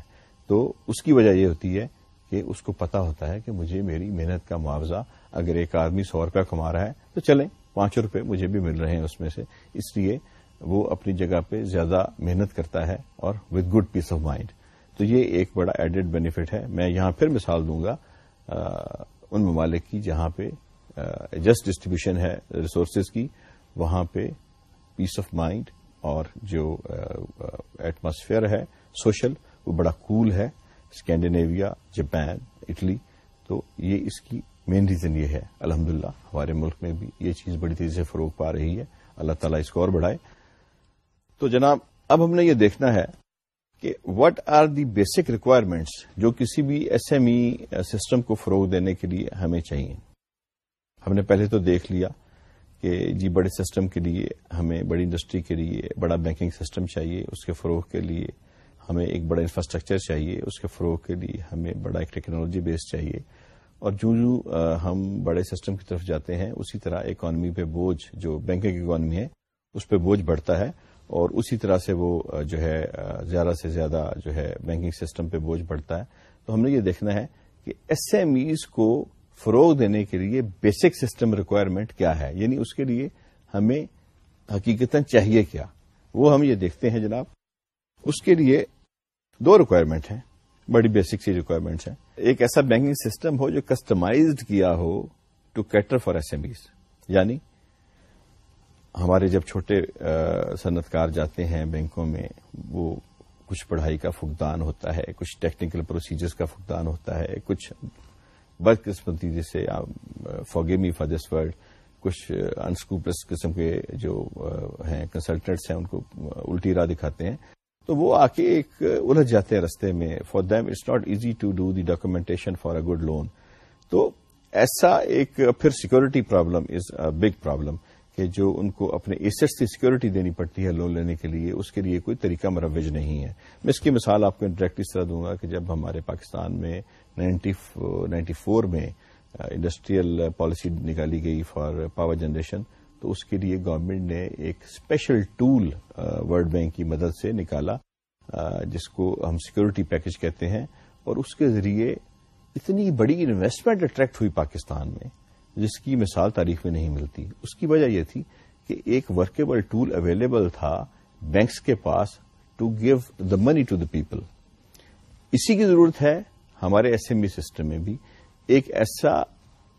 Speaker 1: تو اس کی وجہ یہ ہوتی ہے کہ اس کو پتا ہوتا ہے کہ مجھے میری محنت کا معاوضہ اگر ایک آدمی سو روپیہ کما رہا ہے تو چلیں پانچ روپے مجھے بھی مل رہے ہیں اس میں سے اس لیے وہ اپنی جگہ پہ زیادہ محنت کرتا ہے اور with good peace of mind تو یہ ایک بڑا ایڈڈ بینیفٹ ہے میں یہاں پھر مثال دوں گا ان ممالک کی جہاں پہ جسٹ ڈسٹریبیوشن ہے ریسورسز کی وہاں پہ پیس آف مائنڈ اور جو ایٹماسفیئر ہے سوشل وہ بڑا کول cool ہے اسکینڈینیویا جاپان اٹلی تو یہ اس کی مین ریزن یہ ہے الحمد ہمارے ملک میں بھی یہ چیز بڑی تیزی سے فروغ پا رہی ہے اللہ تعالیٰ اس کو اور بڑھائے تو جناب اب ہم نے یہ دیکھنا ہے کہ what are the basic requirements جو کسی بھی ایس ایم ای سسٹم کو فروغ دینے کے لیے ہمیں چاہیے ہم نے پہلے تو دیکھ لیا کہ جی بڑے سسٹم کے لیے ہمیں بڑی انڈسٹری کے لیے بڑا بینکنگ سسٹم چاہیے اس کے فروغ کے لیے ہمیں ایک بڑا انفراسٹرکچر چاہیے اس کے فروغ کے لیے ہمیں بڑا ایک ٹیکنالوجی بیس چاہیے اور جوں جوں ہم بڑے سسٹم کی طرف جاتے ہیں اسی طرح اکانومی پہ بوجھ جو بینک اکانومی ہے اس پہ بوجھ بڑھتا ہے اور اسی طرح سے وہ جو ہے زیادہ سے زیادہ جو ہے بینکنگ سسٹم پہ بوجھ بڑھتا ہے تو ہم نے یہ دیکھنا ہے کہ ایس ایم ایز کو فروغ دینے کے لیے بیسک سسٹم ریکوائرمنٹ کیا ہے یعنی اس کے لیے ہمیں حقیقت چاہیے کیا وہ ہم یہ دیکھتے ہیں جناب اس کے لیے دو ریکوائرمنٹ ہیں بڑی بیسک سی ریکوائرمنٹس ہیں ایک ایسا بینکنگ سسٹم ہو جو کسٹمائزڈ کیا ہو to cater for S M Es یعنی ہمارے جب چھوٹے صنعت کار جاتے ہیں بینکوں میں وہ کچھ پڑھائی کا فقدان ہوتا ہے کچھ ٹیکنیکل پروسیجرز کا فقدان ہوتا ہے کچھ بد قسمتی جیسے فوگیمی ورلڈ کچھ انسکوپس قسم کے جو ہیں کنسلٹنٹس ہیں ان کو الٹی راہ دکھاتے ہیں تو وہ آ کے ایک الجھ جاتے ہیں رستے میں for it's not easy to do the documentation for a good loan تو ایسا ایک پھر security problem is big problem کہ جو ان کو اپنے ایسٹ کی سیکورٹی دینی پڑتی ہے لون لینے کے لیے اس کے لیے کوئی طریقہ مروج نہیں ہے میں اس کی مثال آپ کو انڈریکٹ اس طرح دوں گا کہ جب ہمارے پاکستان میں نائنٹی فور میں انڈسٹریل uh, پالیسی نکالی گئی فار پاور جنریشن تو اس کے لیے گورنمنٹ نے ایک اسپیشل ٹول ورلڈ بینک کی مدد سے نکالا جس کو ہم سیکورٹی پیکج کہتے ہیں اور اس کے ذریعے اتنی بڑی انویسٹمنٹ اٹریکٹ ہوئی پاکستان میں جس کی مثال تاریخ میں نہیں ملتی اس کی وجہ یہ تھی کہ ایک ورکیبل ٹول اویلیبل تھا بینکس کے پاس to give the money to the people اسی کی ضرورت ہے ہمارے ایس ایم بی سسٹم میں بھی ایک ایسا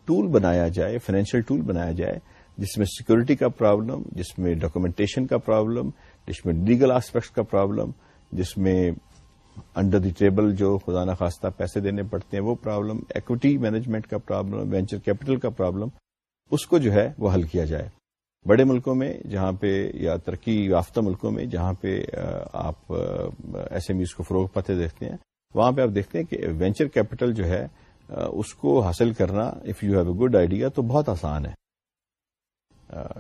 Speaker 1: ٹول بنایا جائے فائنینشیل ٹول بنایا جائے جس میں سیکورٹی کا پرابلم جس میں ڈاکومینٹیشن کا پرابلم جس میں لیگل آسپیکٹ کا پرابلم جس میں انڈر دی ٹیبل جو خدا نخواستہ پیسے دینے پڑتے ہیں وہ پرابلم ایکوٹی مینجمنٹ کا پرابلم وینچر کیپٹل کا پرابلم اس کو جو ہے وہ حل کیا جائے بڑے ملکوں میں جہاں پہ یا ترقی یافتہ ملکوں میں جہاں پہ آپ ایس ایم ایز کو فروغ پتہ دیکھتے ہیں وہاں پہ آپ دیکھتے ہیں کہ وینچر کیپٹل جو ہے اس کو حاصل کرنا if you have a good idea تو بہت آسان ہے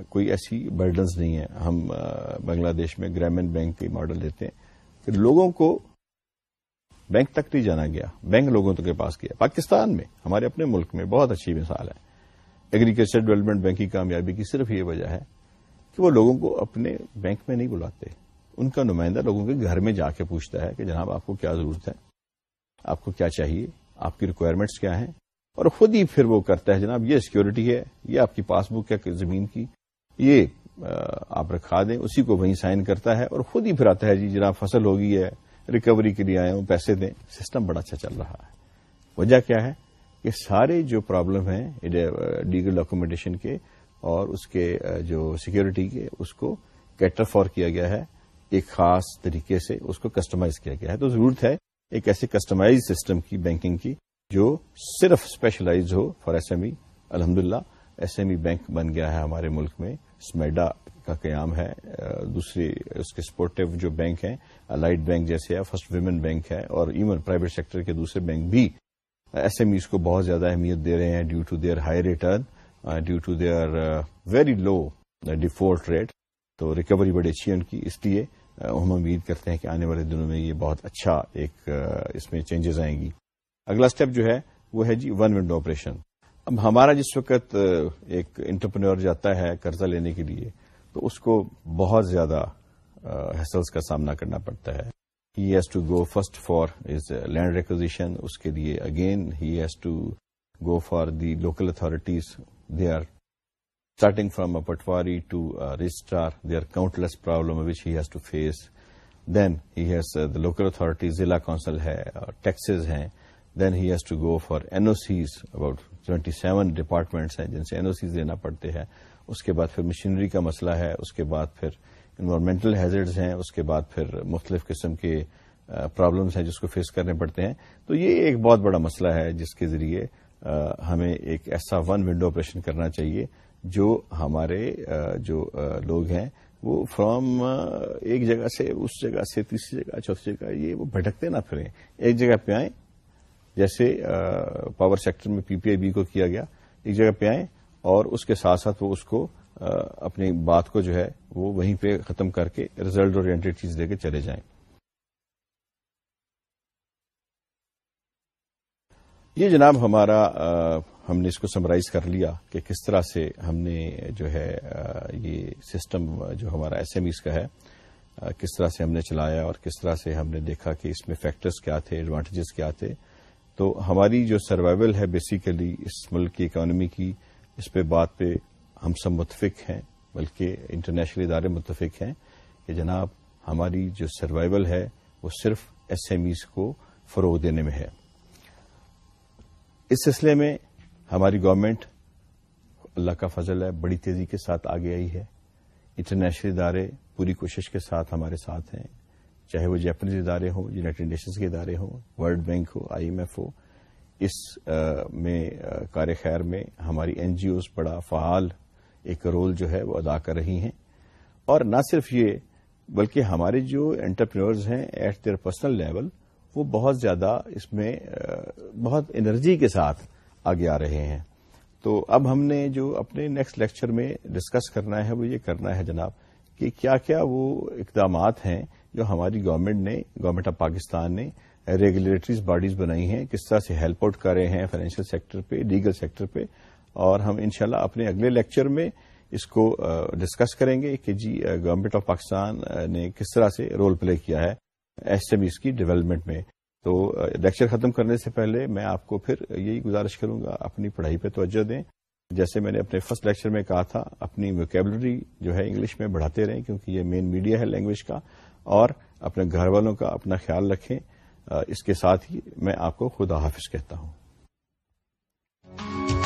Speaker 1: کوئی ایسی برڈنس نہیں ہے ہم بنگلہ دیش میں گرامین بینک ماڈل دیتے کہ لوگوں کو بینک تک نہیں جانا گیا بینک لوگوں کے پاس گیا پاکستان میں ہمارے اپنے ملک میں بہت اچھی مثال ہے ایگریکلچر ڈیولپمنٹ بینک کی کامیابی کی صرف یہ وجہ ہے کہ وہ لوگوں کو اپنے بینک میں نہیں بلاتے ان کا نمائندہ لوگوں کے گھر میں جا کے پوچھتا ہے کہ جناب آپ کو کیا ضرورت ہے آپ کو کیا چاہیے آپ کی ریکوائرمنٹس کیا ہیں اور خود ہی پھر وہ کرتا ہے جناب یہ سیکورٹی ہے یہ آپ کی پاس بک ہے زمین کی یہ آپ رکھا دیں اسی کو وہیں سائن کرتا ہے اور خود ہی پھر آتا ہے جی جناب فصل ہوگی ہے ریکوری کے لیے آئے پیسے دیں سسٹم بڑا اچھا چل رہا ہے وجہ کیا ہے کہ سارے جو پرابلم ہیں لیگل ڈاکومینٹیشن کے اور اس کے جو سیکورٹی کے اس کو کیٹر فار کیا گیا ہے ایک خاص طریقے سے اس کو کسٹمائز کیا گیا ہے تو ضرورت ہے ایک ایسے کسٹمائز سسٹم کی بینکنگ کی جو صرف اسپیشلائز ہو فار ایس ایم ای للہ ایس ایم ای بینک بن گیا ہے ہمارے ملک میں اسمیڈا کا قیام ہے دوسری اس کے سپورٹو جو بینک ہیں الائٹ بینک جیسے ہے فرسٹ ویمن بینک ہے اور ایون پرائیویٹ سیکٹر کے دوسرے بینک بھی ایس ایم ایز کو بہت زیادہ اہمیت دے رہے ہیں due to their high return due to their very low default rate تو ریکوری بڑی اچھی ہے ان کی اس لیے ہم امید کرتے ہیں کہ آنے والے دنوں میں یہ بہت اچھا ایک اس میں چینجز آئیں گی اگلا اسٹیپ جو ہے وہ ہے جی ون ونڈو آپریشن اب ہمارا جس وقت ایک انٹرپرنور جاتا ہے قرضہ لینے کے لیے تو اس کو بہت زیادہ حسلس کا سامنا کرنا پڑتا ہے he has to go first for is land requisition اس کے لیے again he has to go for the local authorities they are starting from a patwari to registrar they are countless problem which has to face then has the local authority ضلع کونسل ہے ٹیکسز ہیں then he has to go for N O Cs about twenty seven departments ہیں جن سے این او سیز دینا پڑتے ہیں اس کے بعد پھر مشینری کا مسئلہ ہے اس کے بعد پھر انوائرمنٹل ہیزڈ ہیں اس کے بعد پھر مختلف قسم کے پرابلمس ہیں جس کو فیس کرنے پڑتے ہیں تو یہ ایک بہت بڑا مسئلہ ہے جس کے ذریعے ہمیں ایک ایسا ون ونڈو آپریشن کرنا چاہیے جو ہمارے جو لوگ ہیں وہ فرام ایک جگہ سے اس جگہ سے تیسری جگہ چوتھی جگہ یہ وہ بھٹکتے نہ پھریں ایک جگہ پہ آئیں جیسے پاور سیکٹر میں پی پی آئی بی کو کیا گیا ایک جگہ پہ آئیں اور اس کے ساتھ ساتھ وہ اس کو اپنی بات کو جو ہے وہ وہیں پہ ختم کر کے ریزلٹ اور چلے جائیں یہ جناب ہمارا ہم نے اس کو سمرائز کر لیا کہ کس طرح سے ہم نے جو ہے یہ سسٹم جو ہمارا ایس ایم ایس کا ہے کس طرح سے ہم نے چلایا اور کس طرح سے ہم نے دیکھا کہ اس میں فیکٹرز کیا تھے ایڈوانٹیجز کیا تھے تو ہماری جو سروائول ہے بیسیکلی اس ملک کی اکانومی کی اس پہ بات پہ ہم سب متفق ہیں بلکہ انٹرنیشنل ادارے متفق ہیں کہ جناب ہماری جو سروائول ہے وہ صرف ایس ایم ایز کو فروغ دینے میں ہے اس سلسلے میں ہماری گورنمنٹ اللہ کا فضل ہے بڑی تیزی کے ساتھ آگے آئی ہے انٹرنیشنل ادارے پوری کوشش کے ساتھ ہمارے ساتھ ہیں چاہے وہ جیپنیز ادارے ہوں یونائٹڈ نیشنز کے ادارے ہوں ورلڈ بینک ہو آئی ایم ایف ہو اس میں کار خیر میں ہماری این جی اوز بڑا فعال ایک رول جو ہے وہ ادا کر رہی ہیں اور نہ صرف یہ بلکہ ہمارے جو انٹرپرینورز ہیں ایٹ دیئر پرسنل لیول وہ بہت زیادہ اس میں بہت انرجی کے ساتھ آگے آ رہے ہیں تو اب ہم نے جو اپنے نیکسٹ لیکچر میں ڈسکس کرنا ہے وہ یہ کرنا ہے جناب کہ کیا کیا وہ اقدامات ہیں جو ہماری گورنمنٹ نے گورنمنٹ آف پاکستان نے ریگولیٹریز باڈیز بنائی ہیں کس طرح سے ہیلپ آؤٹ کر رہے ہیں فائنینشیل سیکٹر پہ لیگل سیکٹر پہ اور ہم ان اپنے اگلے لیکچر میں اس کو ڈسکس کریں گے کہ جی گورنمنٹ آف پاکستان نے کس طرح سے رول پلے کیا ہے ایس ایم ایس کی ڈیولپمنٹ میں تو لیکچر ختم کرنے سے پہلے میں آپ کو پھر یہی گزارش کروں گا اپنی پڑھائی پہ توجہ دیں جیسے میں نے اپنے فرسٹ لیکچر میں کہا تھا اپنی ویکیبلری جو ہے انگلش میں بڑھاتے رہیں کیونکہ یہ مین میڈیا ہے لینگویج کا اور اپنے گھر والوں کا اپنا خیال رکھیں اس کے ساتھ ہی میں آپ کو خدا حافظ کہتا ہوں